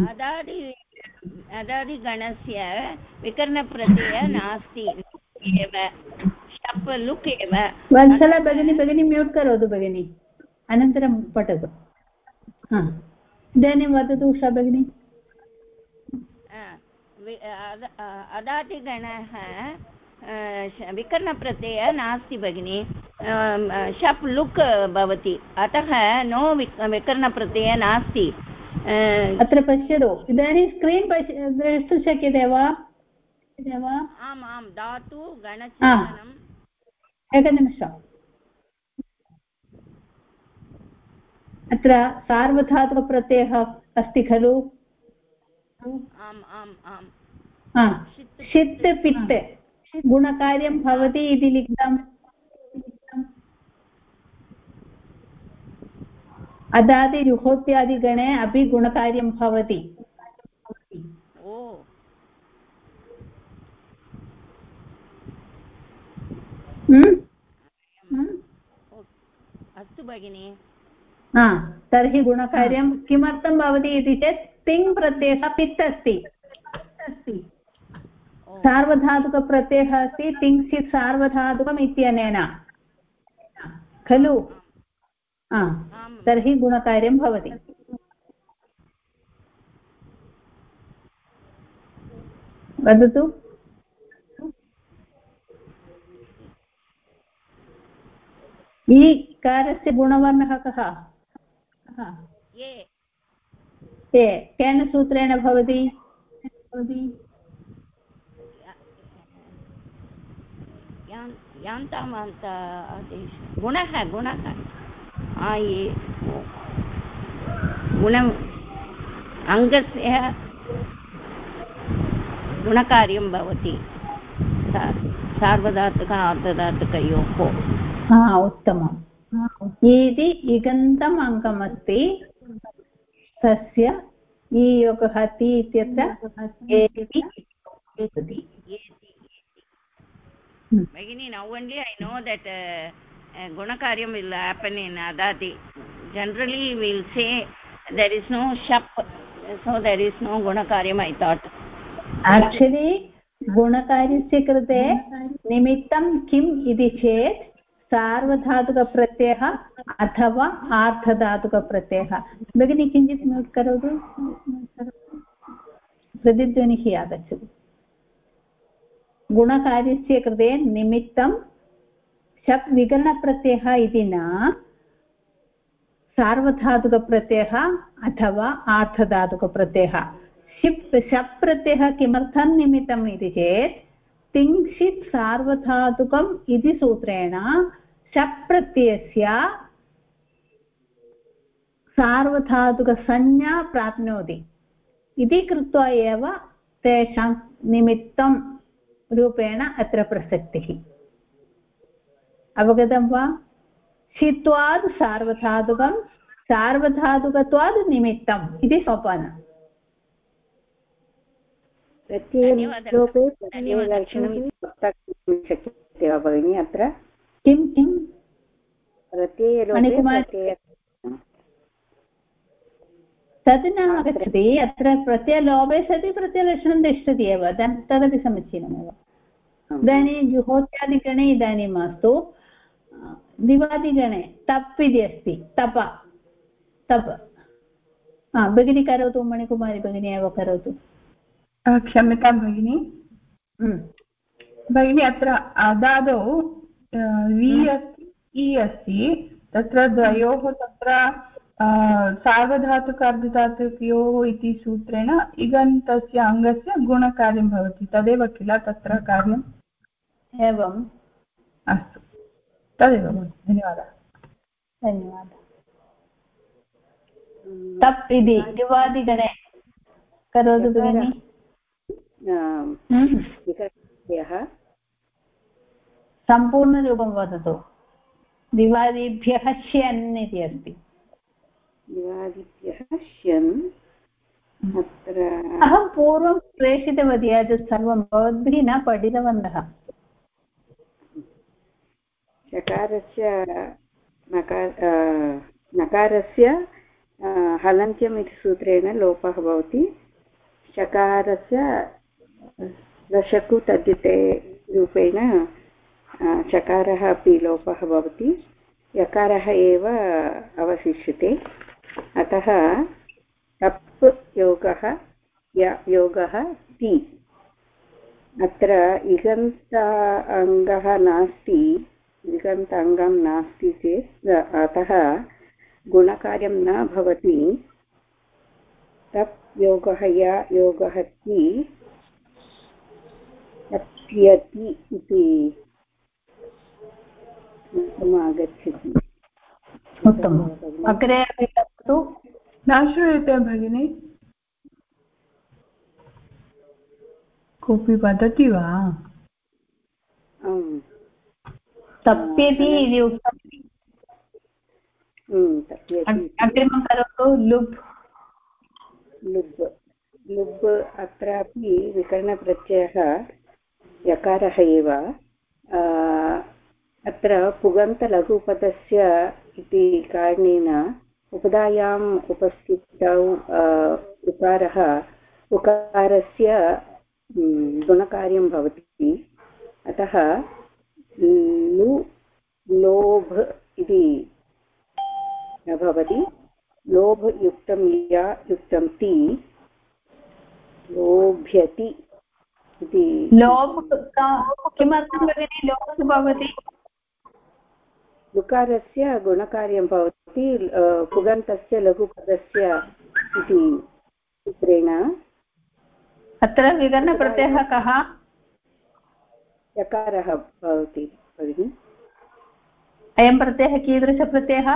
अदादि अदादिगणस्य विकरणप्रत्ययः नास्ति एव। शप् लुक् एव वत्सला भगिनी भगिनी म्यूट् करोतु भगिनि अनन्तरं पठतु हा इदानीं वदतु उषा भगिनी अदादिगणः विकरणप्रत्ययः नास्ति भगिनि शप् लुक् भवति अतः नो विक् विकरणप्रत्ययः नास्ति अत्र पश्यतु इदानीं स्क्रीन् पश्य द्रष्टुं शक्यते वा वा आम् धातु गणचलनम् एकनिमिषम्। अत्र सार्वधातुकप्रत्ययः अस्ति खलु? आम् आम् आम्। षित् पित्। गुणकार्यं भवति इति लिखितम्। अदादिजुहोत्यादिगणे अपि गुणकार्यं भवति। अस्तु भगिनि हा तर्हि गुणकार्यं किमर्थं भवति इति चेत् तिङ् प्रत्ययः पित् अस्ति सार्वधातुकप्रत्ययः अस्ति तिङ्क्षित् सार्वधातुकम् इत्यनेन खलु हा तर्हि गुणकार्यं भवति वदतु ईकारस्य गुणवर्णः कः? ये केन सूत्रेण भवति यान्तामान्त गुणः गुणः। गुणम् अङ्गस्य गुणकार्यं भवति सार्वधातुक आर्धधातुकयोः हा उत्तमम् इति इगन्तम् अङ्गमस्ति तस्य ईयोगः ति इत्यत्र। Hmm. Only I know that uh, uh, Gunakaryam will happen in Adati. Generally, we'll say there is no shap, so there is no Gunakaryam, I thought. Actually गुणकार्यस्य कृते निमित्तं किम् इति चेत् सार्वधातुकप्रत्ययः अथवा आर्धधातुकप्रत्ययः। भगिनी, किञ्चित् म्यूट् करोतु? प्रतिध्वनिः आगच्छति। गुणकार्यस्य कृते निमित्तं शप् विकरणप्रत्ययः इति न, सार्वधातुकप्रत्ययः अथवा आर्धधातुकप्रत्ययः। शिप् शप् प्रत्ययः किमर्थं निमित्तम् इति चेत् तिङ्क्षित् सार्वधातुकम् इति सूत्रेण शप् प्रत्ययस्य सार्वधातुकसंज्ञा प्राप्नोति। इति कृत्वा एव तेषां निमित्तं रूपेण अत्र प्रसक्तिः। अवगतं वा? षित्वात् सार्वधातुकं सार्वधातुकत्वात् निमित्तम् इति सोपानम् प्रत्ययलोपे धन्यवादः। प्रत्ययलक्षणं वक्तुं शक्यते वा भगिनि अत्र। किं किं? प्रत्ययलोपे प्रत्यय तद् न आगच्छति अत्र प्रत्ययलोभे सति प्रत्ययलक्षणं तिष्ठति एव। तदपि समीचीनमेव इदानीं जुहोत्यादिगणे इदानीं मास्तु। दिवादिगणे तप् इति अस्ति। तप। तप्। हा भगिनी करोतु मणिकुमारी भगिनी एव करोतु। क्षम्यतां भगिनि। हम्म। भगिनि अत्र अदादौ वि अस्ति इ अस्ति तत्र द्वयोः तत्र अ, सार्वधातुक अर्धधातुकयोः इति सूत्रेण इगन्तस्य अङ्गस्य गुणकार्यं भवति तदेव किल तत्र कार्यम्? एवम् अस्तु। तदेव धन्यवादः। धन्यवादः। तप् इति दिवादिगणे करोतु भगिनि। हम्म। विकरणप्रत्ययः सम्पूर्णरूपं वदतु। दिवादिभ्यः श्यन् इति अस्ति। दिवादिभ्यः श्यन्? अत्र अहं पूर्वं प्रेषितवती एतत् सर्वं भवद्भिः न पठितवन्तः। चकारस्य नकार नकारस्य हलन्त्यम् इति सूत्रेण लोपः भवति। चकारस्य दशकु तद्धिते रूपेण चकारः अपि लोपः भवति। यकारः एव अवशिष्यते। अतः तप् योगः योगः ति। अत्र इगन्त अङ्गः नास्ति, इगन्त अङ्गं नास्ति चेत् अतः गुणकार्यं न भवति। तप् योगः, या, योगः ति। तप्यति इति आगच्छति उत्तमम्। अग्रे अपि तत्तु न श्रूयते भगिनि। कोऽपि वदति वा? तप्यति इति उक्तं। अग्रिमं करोतु लुब्। लुब्। लुब् अत्रापि विकरणप्रत्ययः यकारः एव। अत्र पुगन्तलघुपदस्य इति कारणेन उपधायाम् उपस्थितौ उकारः, उकारस्य गुणकार्यं भवति। अतः लु, लोभ इति भवति। लोभयुक्तं या, युक्तं ति, लोभ्यति। लोभ किमर्थं भगिनि लोभ भवति? लुकारस्य गुणकार्यं भवति पुगन्तस्य लघुपदस्य इति सूत्रेण। अत्र विकरणप्रत्ययः कः? यकारः भवति भगिनि। अयं प्रत्ययः कीदृशप्रत्ययः?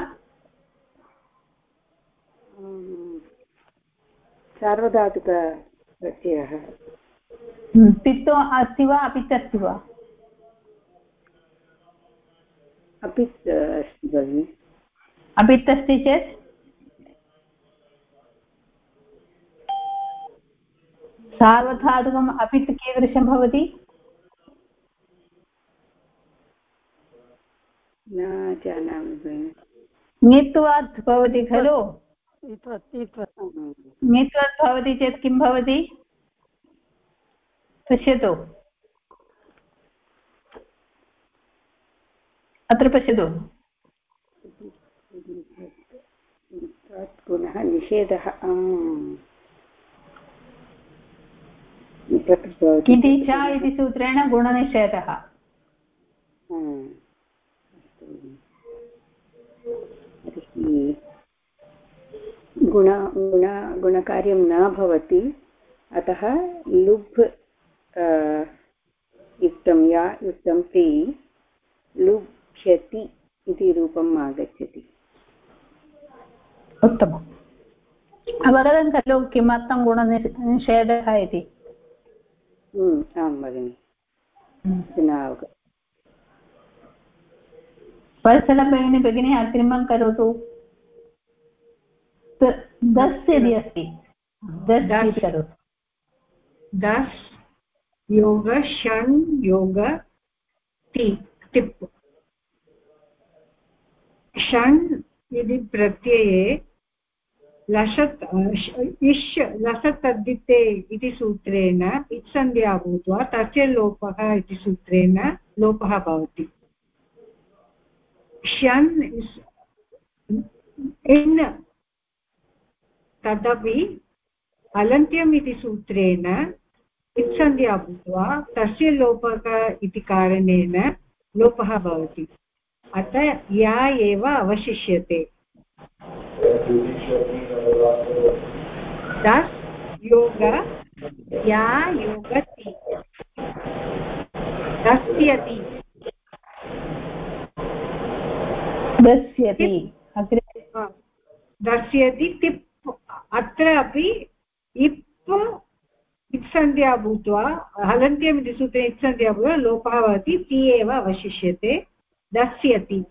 सार्वधातुकप्रत्ययः। पित्तो अस्ति वा अपित् अस्ति वा अपित् अस्ति भगिनि अपित् अस्ति चेत् सार्वधातुकम् अपित् कीदृशं भवति न जानामि ङित्वात् भवति खलु ङित्वात् भवति चेत् किं भवति पश्यतु। अत्र पश्यतु। पुनः निषेधः इति च इति सूत्रेण गुणनिषेधः। गुण गुण गुणकार्यं न भवति। अतः लुब् युक्तं या युक्तं ते लुभ्यति इति रूपम् आगच्छति। उत्तमम्। अवगतं खलु किमर्थं गुणनिषेधः इति? आं भगिनि। न भगिनी अग्रिमं करोतु। दस् यदि अस्ति दस् करोतु। दस् योग षण् योग ति टिप् षण् इति प्रत्यये लषत् इष् लसत् तद्दिते इति सूत्रेण इत्सन्ध्या भूत्वा तस्य लोपः इति सूत्रेण लोपः भवति। षन् इन् तदपि अलन्त्यम् इति सूत्रेण इत्सन्ध्या भूत्वा तस्य लोपः इति कारणेन लोपः भवति। अतः या एव अवशिष्यते। दस् योग या योगति। दस्यति। दस्यति। अग्रे दर्शयति तिप् अत्र अपि इप् इत्सन्ध्या भूत्वा हलन्त्यम् इति सूत्रे इत्सन्ध्या भूत्वा लोपः भवति ति एव अवशिष्यते दस्यति।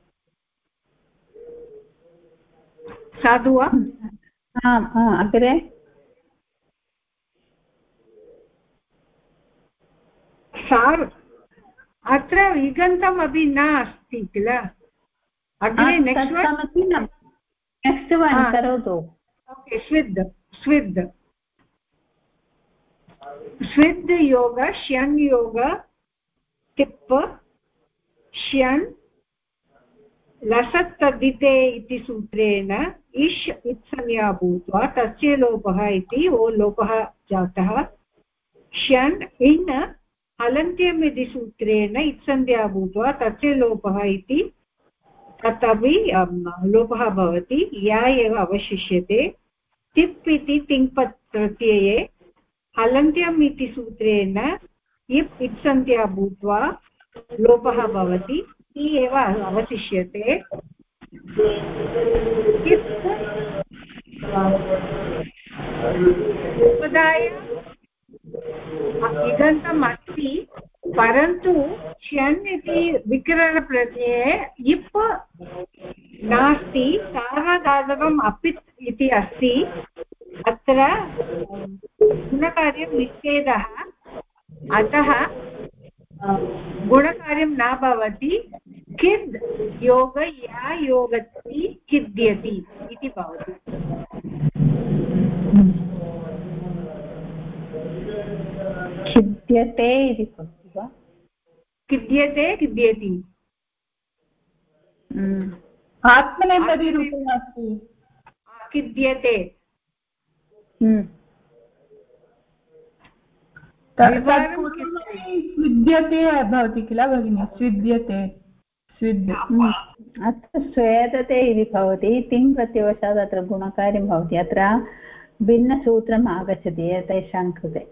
साधु वा? अग्रे। सार् अत्र इगन्तम् अपि न अस्ति किल अग्रे नेक्स्ट् नेक्स्ट् वन् करोतु। ओके स्विद् स्विद् स्विद् योग, श्यन् योग तिप् श्यन् लसत्तदिते इति सूत्रेण इष् इत्संज्ञा भूत्वा तस्य लोपः इति ओ लोपः जातः। श्यन्, इन्, हलन्त्यम् इति सूत्रेण इत्सन्ध्या भूत्वा तस्य लोपः इति तदपि लोपः भवति। या एव अवशिष्यते। तिप् इति तिङ्पत् प्रत्यये हलन्त्यम् इति सूत्रेण इप् इत्सन्ध्या भूत्वा लोपः भवति, ति एव अवशिष्यते। उपदाय इगन्तम् अस्ति परन्तु ष्यन् इति विकरणप्रत्यये इप् नास्ति सार्वधातुकम् अपित् इति अस्ति। अत्र गुणकार्यं निषेधः। अतः गुणकार्यं न भवति। किद् योग या योगति किद्यति इति भवति। खिद्यते इति किद्यते किद्यति आत्मनेपदीरूपम् अस्ति किद्यते स्विद्यते भवति किल भगिनि? स्विद्यते। स्विद्य अत्र स्वेदते इति भवति तिङ् प्रत्यवशात् अत्र गुणकार्यं भवति। अत्र भिन्नसूत्रम् आगच्छति एतेषां कृते।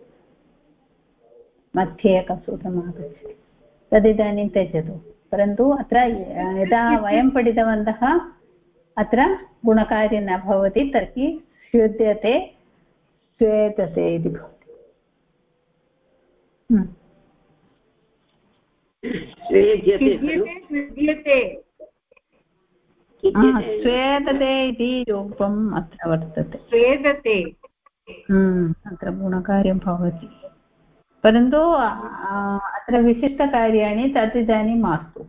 मध्ये एकं सूत्रम् आगच्छति। तदिदानीं त्यजतु। परन्तु अत्र यदा वयं पठितवन्तः अत्र गुणकार्यं न भवति तर्हि स्युद्यते स्वेदते इति भवति। स्वेदते इति रूपम् अत्र वर्तते। स्वेदते अत्र गुणकार्यं भवति। परन्तु अत्र विशिष्टकार्याणि तत् इदानीं मास्तु।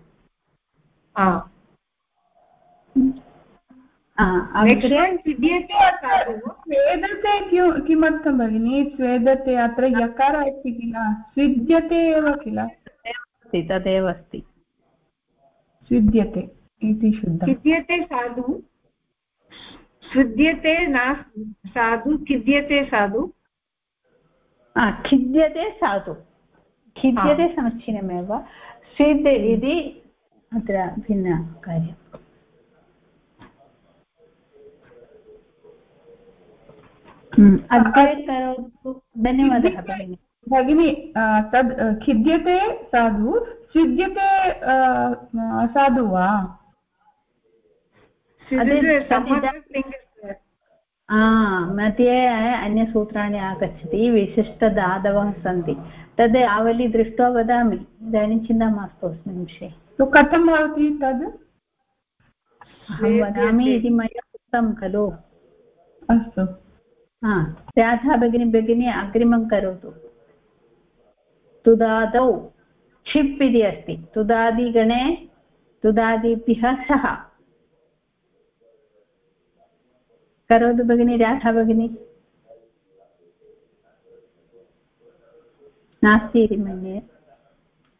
स्वेदते किमर्थं भगिनि? स्वेदते अत्र यकार अस्ति किल? स्विद्यते एव किल? तदेव अस्ति स्विद्यते इति शुद्धं खिद्यते साधु। स्विद्यते न साधु खिद्यते साधु। खिद्यते साधु खिद्यते समीचीनमेव स्विद् इति अत्र भिन्नकार्यम् अग्रे करोतु धन्यवादः भगिनि भगिनि तद् खिद्यते साधु स्विद्यते साधु वा मध्ये अन्यसूत्राणि आगच्छति विशिष्टधातवः सन्ति तद् आवली दृष्ट्वा वदामि इदानीं चिन्ता मास्तु अस्मिन् विषये कथं भवति तद् अहं वदामि इति मया उक्तं खलु अस्तु हा राधा भगिनी भगिनी अग्रिमं करोतु तुदादौ क्षिप् इति अस्ति तुदादिगणे तुदादिभ्यः सः करोतु भगिनी, राधा भगिनी। नास्ति इति मन्ये।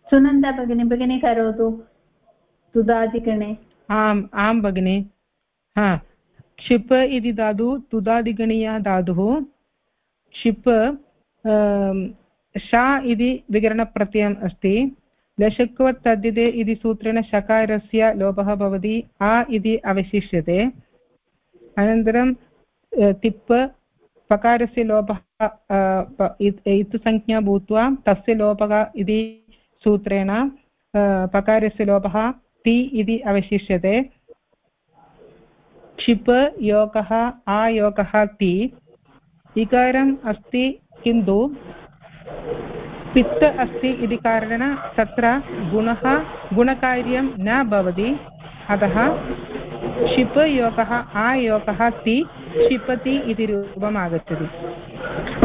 सुनन्दा भगिनी भगिनी करोतु। तुदादिगणे। आम् आं भगिनि। हा, क्षिप इति धातु तुदादिगणीया धातुः क्षिप शा इति विकरणप्रत्ययम् अस्ति। लशक्वत् तद्दिदे इति सूत्रेण शकारस्य लोपः भवति। आ इति अवशिष्यते। अनन्तरं तिप् पकारस्य लोपः इत्संज्ञा भूत्वा तस्य लोपः इति सूत्रेण पकारस्य लोपः ति इति अवशिष्यते। क्षिप, योगः आयोगः ति। इकारम् अस्ति किन्तु पित्त अस्ति इति कारणेन तत्र गुणः, गुणकार्यं न भवति। अतः क्षिप् योगः आयोगः ति क्षिपति इति रूपम् आगच्छति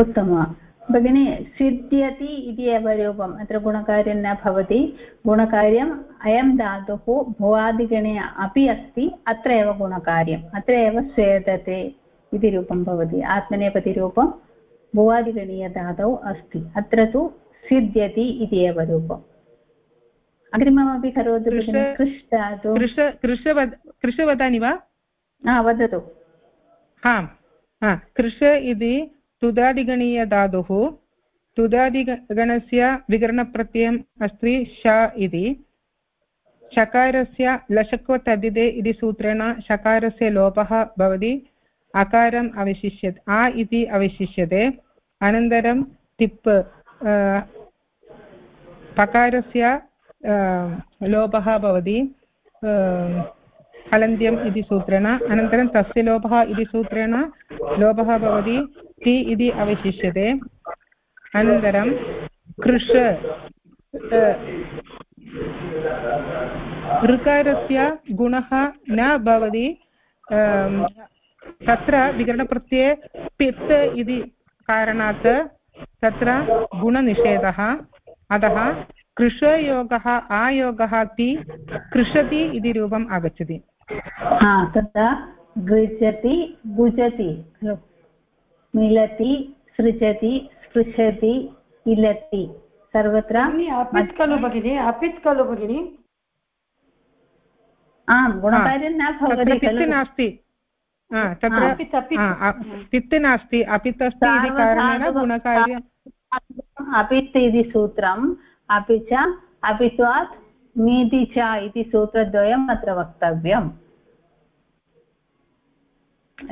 उत्तमः। भगिनि, सिद्ध्यति इति एव रूपम्। अत्र गुणकार्यं न भवति। गुणकार्यम् अयं धातुः भुवादिगणे अपि अस्ति। अत्र एव गुणकार्यम्। अत्र एव स्वेदते इति रूपं भवति। आत्मनेपतिरूपं भुवादिगणीयधातौ अस्ति। अत्र तु सिद्ध्यति इति एव रूपम्। अग्रिममपि करोतु कृष् धातु कृष वदानि वा? वदतु। आम् कृष इति तुदादिगणीयधातुः। तुदादिगणस्य विकरणप्रत्ययम् अस्ति श इति। शकारस्य लशक्वतदिदे इति सूत्रेण शकारस्य लोपः भवति। अकारम् अवशिष्यते आ इति अवशिष्यते। अनन्तरं तिप् पकारस्य लोपः भवति। हलन्त्यम् इति सूत्रेण, अनन्तरं तस्य लोपः इति सूत्रेण लोपः भवति, ति इति अवशिष्यते। अनन्तरं कृष ऋकारस्य गुणः न भवति। तत्र विकरणप्रत्यये पित् इति कारणात् तत्र गुणनिषेधः। अतः कृषयोगः आयोगः ति कृषति इति रूपम् आगच्छति। तथा गृजति भुजति खलु मिलति सृजति स्पृशति इलति। सर्वत्र अपित् खलु भगिनि अपित् खलु भगिनि। आम् गुणकार्यं न भवति खलु। नास्ति। तत्र पित् नास्ति अपित् अस्ति इति कारणेन गुणकार्यम् अपित् इति सूत्रम् अपि च अपित्वात् नीति च इति सूत्रद्वयम् अत्र वक्तव्यम्।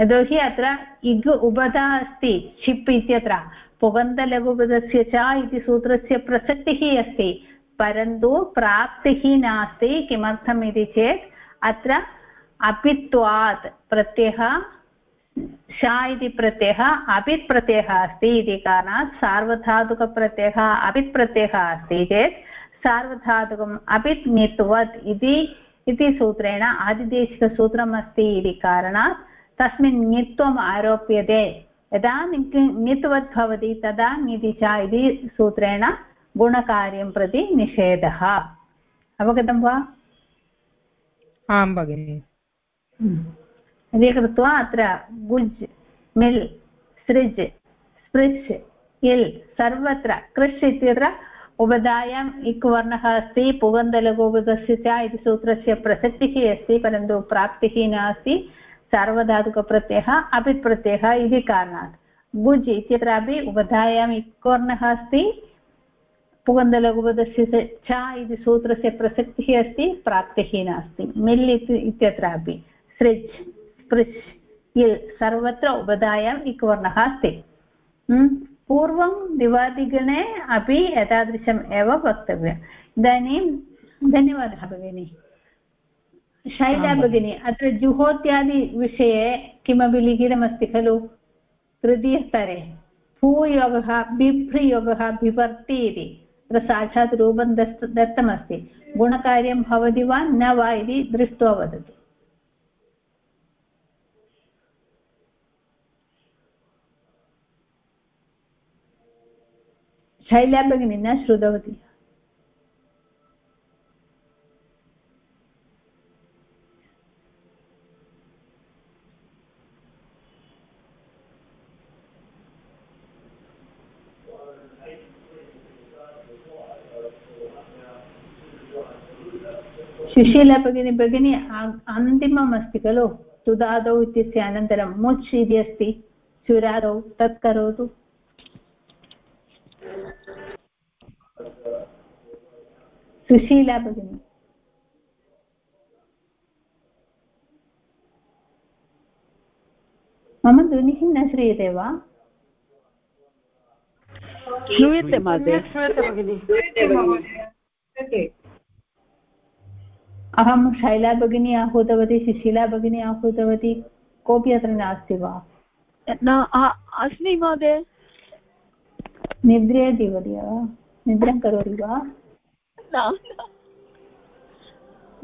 यतोहि अत्र इग् उबधा अस्ति, छिप् इत्यत्र। पुगन्तलघुपदस्य च इति सूत्रस्य प्रसक्तिः अस्ति, परन्तु प्राप्तिः नास्ति, किमर्थम् इति चेत् अत्र अपित्वात् प्रत्ययः शा इति प्रत्ययः अपित् प्रत्ययः अस्ति इति कारणात् सार्वधातुकप्रत्ययः अपित् प्रत्ययः अस्ति चेत् सार्वधातुकम् अपित् ङित्वत् इति इति सूत्रेण आदिदेशिकसूत्रम् अस्ति इति कारणात् तस्मिन् ङित्वम् आरोप्यते। यदा ङित्वत् भवति तदा ङिति च इति सूत्रेण गुणकार्यं प्रति निषेधः। अवगतं वा? आं भगिनि। इति कृत्वा अत्र गुज् मिल् सृज् स्पृश् इल् सर्वत्र कृष् इत्यत्र उपधायाम् इक् वर्णः अस्ति पुगन्धलघुपदस्य च इति सूत्रस्य प्रसक्तिः अस्ति, परन्तु प्राप्तिः नास्ति, सार्वधातुकप्रत्ययः अपि प्रत्ययः इति कारणात्। गुज् इत्यत्रापि उपधायाम् इक् वर्णः अस्ति पुगन्धलघुपदस्य च इति सूत्रस्य प्रसक्तिः अस्ति, प्राप्तिः नास्ति। मिल् इत्यत्रापि सृज् स्पृश् इल् सर्वत्र उपधायाम् इक् वर्णः अस्ति पूर्वं दिवादिगणे अपि एतादृशम् एव वक्तव्यम् इदानीं धन्यवादः भगिनि शैला भगिनी अत्र जुहोत्यादिविषये किमपि लिखितमस्ति खलु तृतीयस्तरे भूयोगः बिभ्रियोगः बिभर्ति इति तत्र साक्षात् रूपं दत्तमस्ति गुणकार्यं भवति वा न वा इति दृष्ट्वा वदतु शैल्या भगिनी न श्रुतवती सुशीला भगिनी भगिनी अन्तिमम् अस्ति खलु सुदादौ इत्यस्य अनन्तरं मुच् इति अस्ति सुरादौ तत् करोतु सुशीला भगिनी मम ध्वनिः न श्रूयते वा? श्रूयते महोदय। अहं शैला भगिनी आहूतवती सुशीला भगिनी आहूतवती कोऽपि अत्र नास्ति वा? न अस्मि महोदय। निद्रयति वा? निद्रां करोति वा?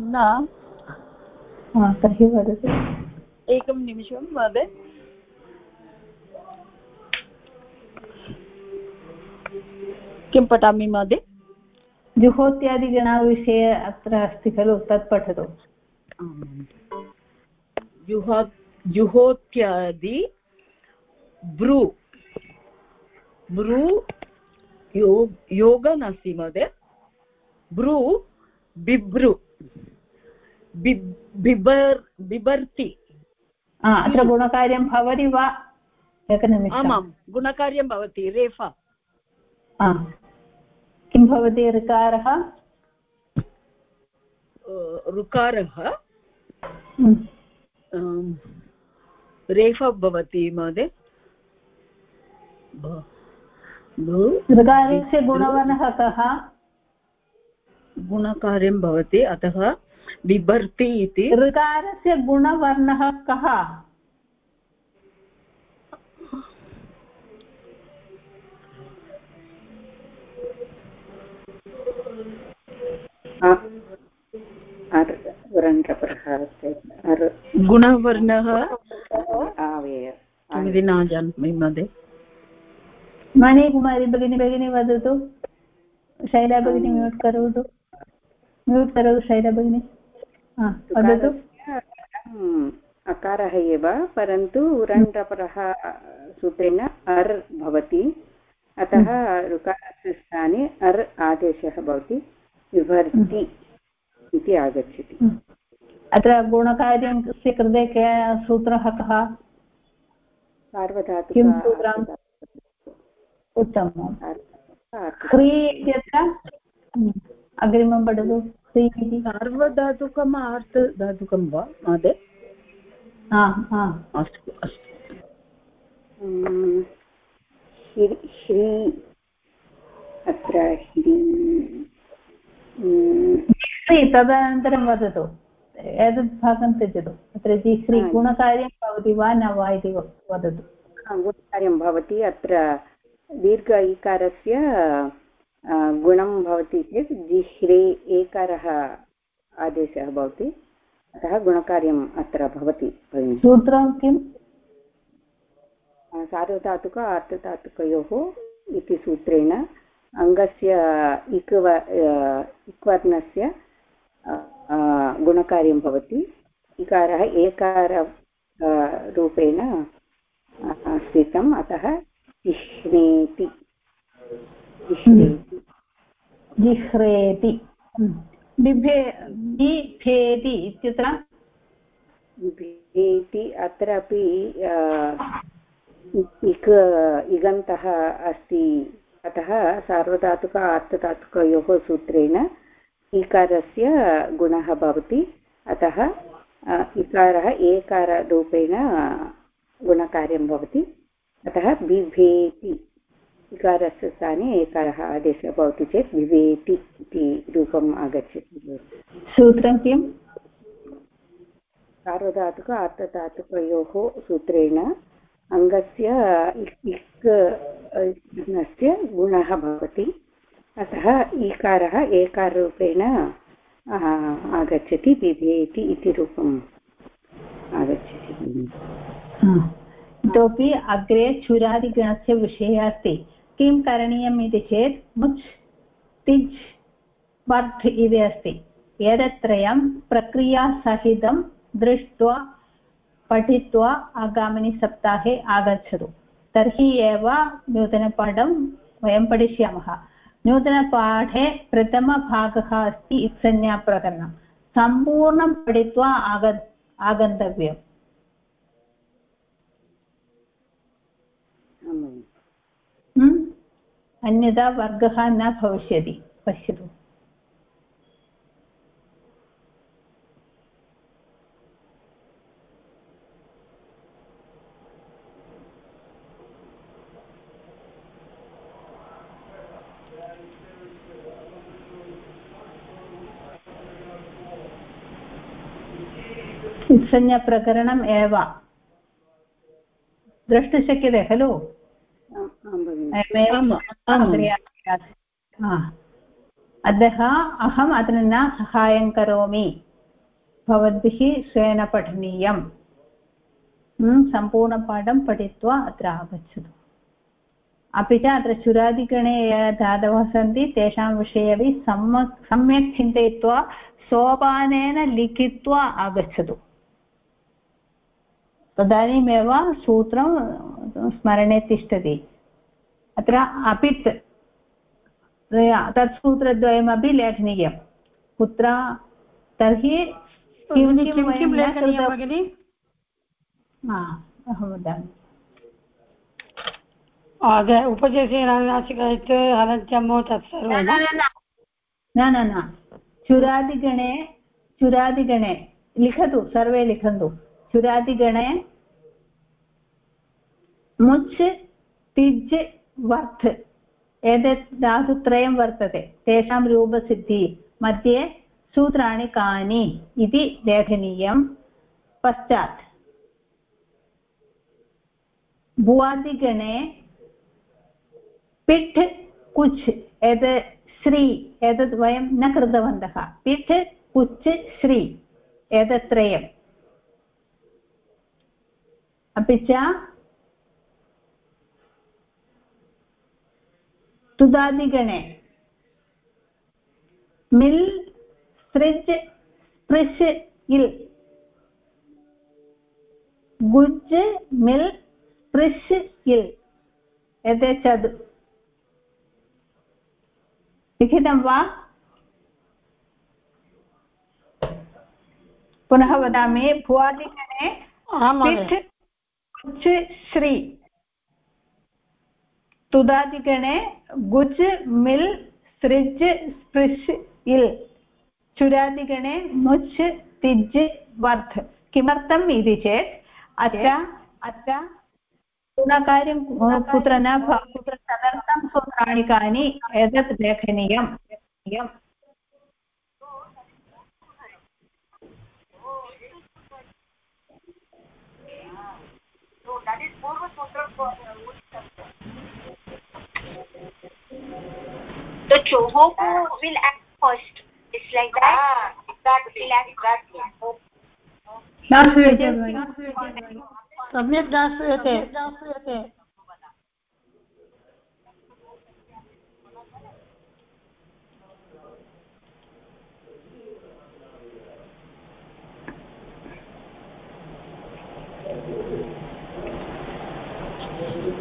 न। हा तर्हि वदतु एकं निमिषं महोदय किं पठामि महोदय जुहोत्यादिगणविषये अत्र अस्ति खलु तत् पठतु। जुहो जुहोत्यादि ब्रू। ब्रू यो योग नास्ति महोदय ब्रू बिभ्रु बिबर्। बिभर्ति अत्र गुणकार्यं भवति वा एकनिमिषम् आमां गुणकार्यं भवति रेफा किं भवति ऋकारः ऋकारः। रेफा भवति महोदय ऋकारस्य गुणवर्णः कः गुणकार्यं भवति अतः बिभर्ति इति। ऋकारस्य गुणवर्णः कः? गुणवर्णः? किमिति न जानामि महोदय। मणिकुमारी भगिनी भगिनी वदतु। शैला भगिनी म्यूट् करोतु। म्यूट् करोतु शैला भगिनी वदतु। अकारः एव परन्तु उरण्डपरः सूत्रेण अर् भवति। अतः ऋकारस्य स्थाने अर् आदेशः भवति। विभर्ति इति आगच्छति। अत्र गुणकार्यस्य कृते के सूत्रः कः? किं सूत्रम् उत्तमम्। ह्री इत्यत्र अग्रिमं पठतु। सार्वधातुकम् आर्त् धातुकं वा महोदय अस्तु अस्तु। श्री अत्र श्री तदनन्तरं वदतु। एतत् भागं त्यजतु। अत्र जिह्री गुणकार्यं भवति वा न वा इति वदतु। गुणकार्यं भवति। अत्र दीर्घ इकारस्य गुणं भवति चेत् जिह्रे एकारः आदेशः भवति अतः गुणकार्यम् अत्र भवति सूत्रं किम्? सार्वधातुक आर्धधातुकयोः इति सूत्रेण अङ्गस्य इक्व इक्वर्णस्य गुणकार्यं भवति। इकारः एकार रूपेण स्थितम् अतः जिह्रेति। जिह्रेति। जिह्रेति। बिभे बिभेति इत्यत्र? बिभेति अत्रापि इक्, इगन्तः अस्ति। अतः सार्वधातुक आर्धधातुकयोः सूत्रेण इकारस्य गुणः भवति। अतः इकारः एकाररूपेण गुणकार्यं भवति। अतः बिभेति। इकारस्य स्थाने एकारः आदेशः भवति चेत् बिभेति इति रूपम् आगच्छति सूत्रं किम्? सार्वधातुक आर्धधातुकयोः सूत्रेण अङ्गस्य इक् इक् गुणः भवति। अतः ईकारः एकाररूपेण आगच्छति इति रूपम् आगच्छति। इतोपि अग्रे चुरादिगणस्य विषयः अस्ति। किं करणीयम् इति चेत् मुच्, तिज् वर्त् इति अस्ति। एतत्त्रयं प्रक्रियासहितं दृष्ट्वा, पठित्वा आगामिनि सप्ताहे आगच्छतु। तर्हि एव नूतनपाठं वयं पठिष्यामः। नूतनपाठे प्रथमभागः अस्ति इत्संज्ञाप्रकरणं सम्पूर्णं पठित्वा आग आगन्तव्यम्। अन्यथा वर्गः न भविष्यति पश्यतु। संज्ञाप्रकरणम् एव। द्रष्टुं शक्यते खलु? अतः अहम् अत्र न सहायं करोमि भवद्भिः स्वेन पठनीयम् सम्पूर्णपाठं पठित्वा अत्र आगच्छतु अपि च अत्र चुरादिगणे ये धातवः सन्ति तेषां विषये अपि सम्यक् सम्यक् चिन्तयित्वा सोपानेन लिखित्वा आगच्छतु तदानीमेव सूत्रं स्मरणे तिष्ठति। अत्र अपित् तत् सूत्रद्वयमपि लेखनीयं। कुत्र तर्हि अहं वदामि। उपदेशेनासिक तत्सर्वं न न न चुरादिगणे चुरादिगणे लिखतु सर्वे लिखन्तु। चुरादिगणे मुच् तिज् वर्थ एतत् धातुत्रयं वर्तते तेषां रूपसिद्धिः मध्ये सूत्राणि कानि इति लेखनीयं पश्चात् भुवादिगणे पिठ् कुच् एतत् श्री एतत् वयं न कृतवन्तः पिठ् कुच् श्री एतत् त्रयम् अपि च तुदादिगणे मिल् सृज् स्पृश् इल्। गुज् मिल् स्पृश् इल्। एते चतु लिखितं वा? पुनः वदामि। भुवादिगणे पिठ् श्री। तुदादिगणे गुज् मिल् सृज् स्पृश् इल्। चुरादिगणे मुच् तिज् वर्थ। किमर्थम् इति चेत् अत्र अत्र गुणकार्यं कुत्र न कुत्र तदर्थं सूत्राणि कानि एतत् लेखनीयम् that is purva sutra the chohoku will act first it's like that ah, exactly exactly न श्रूयते सम्यक् न श्रूयते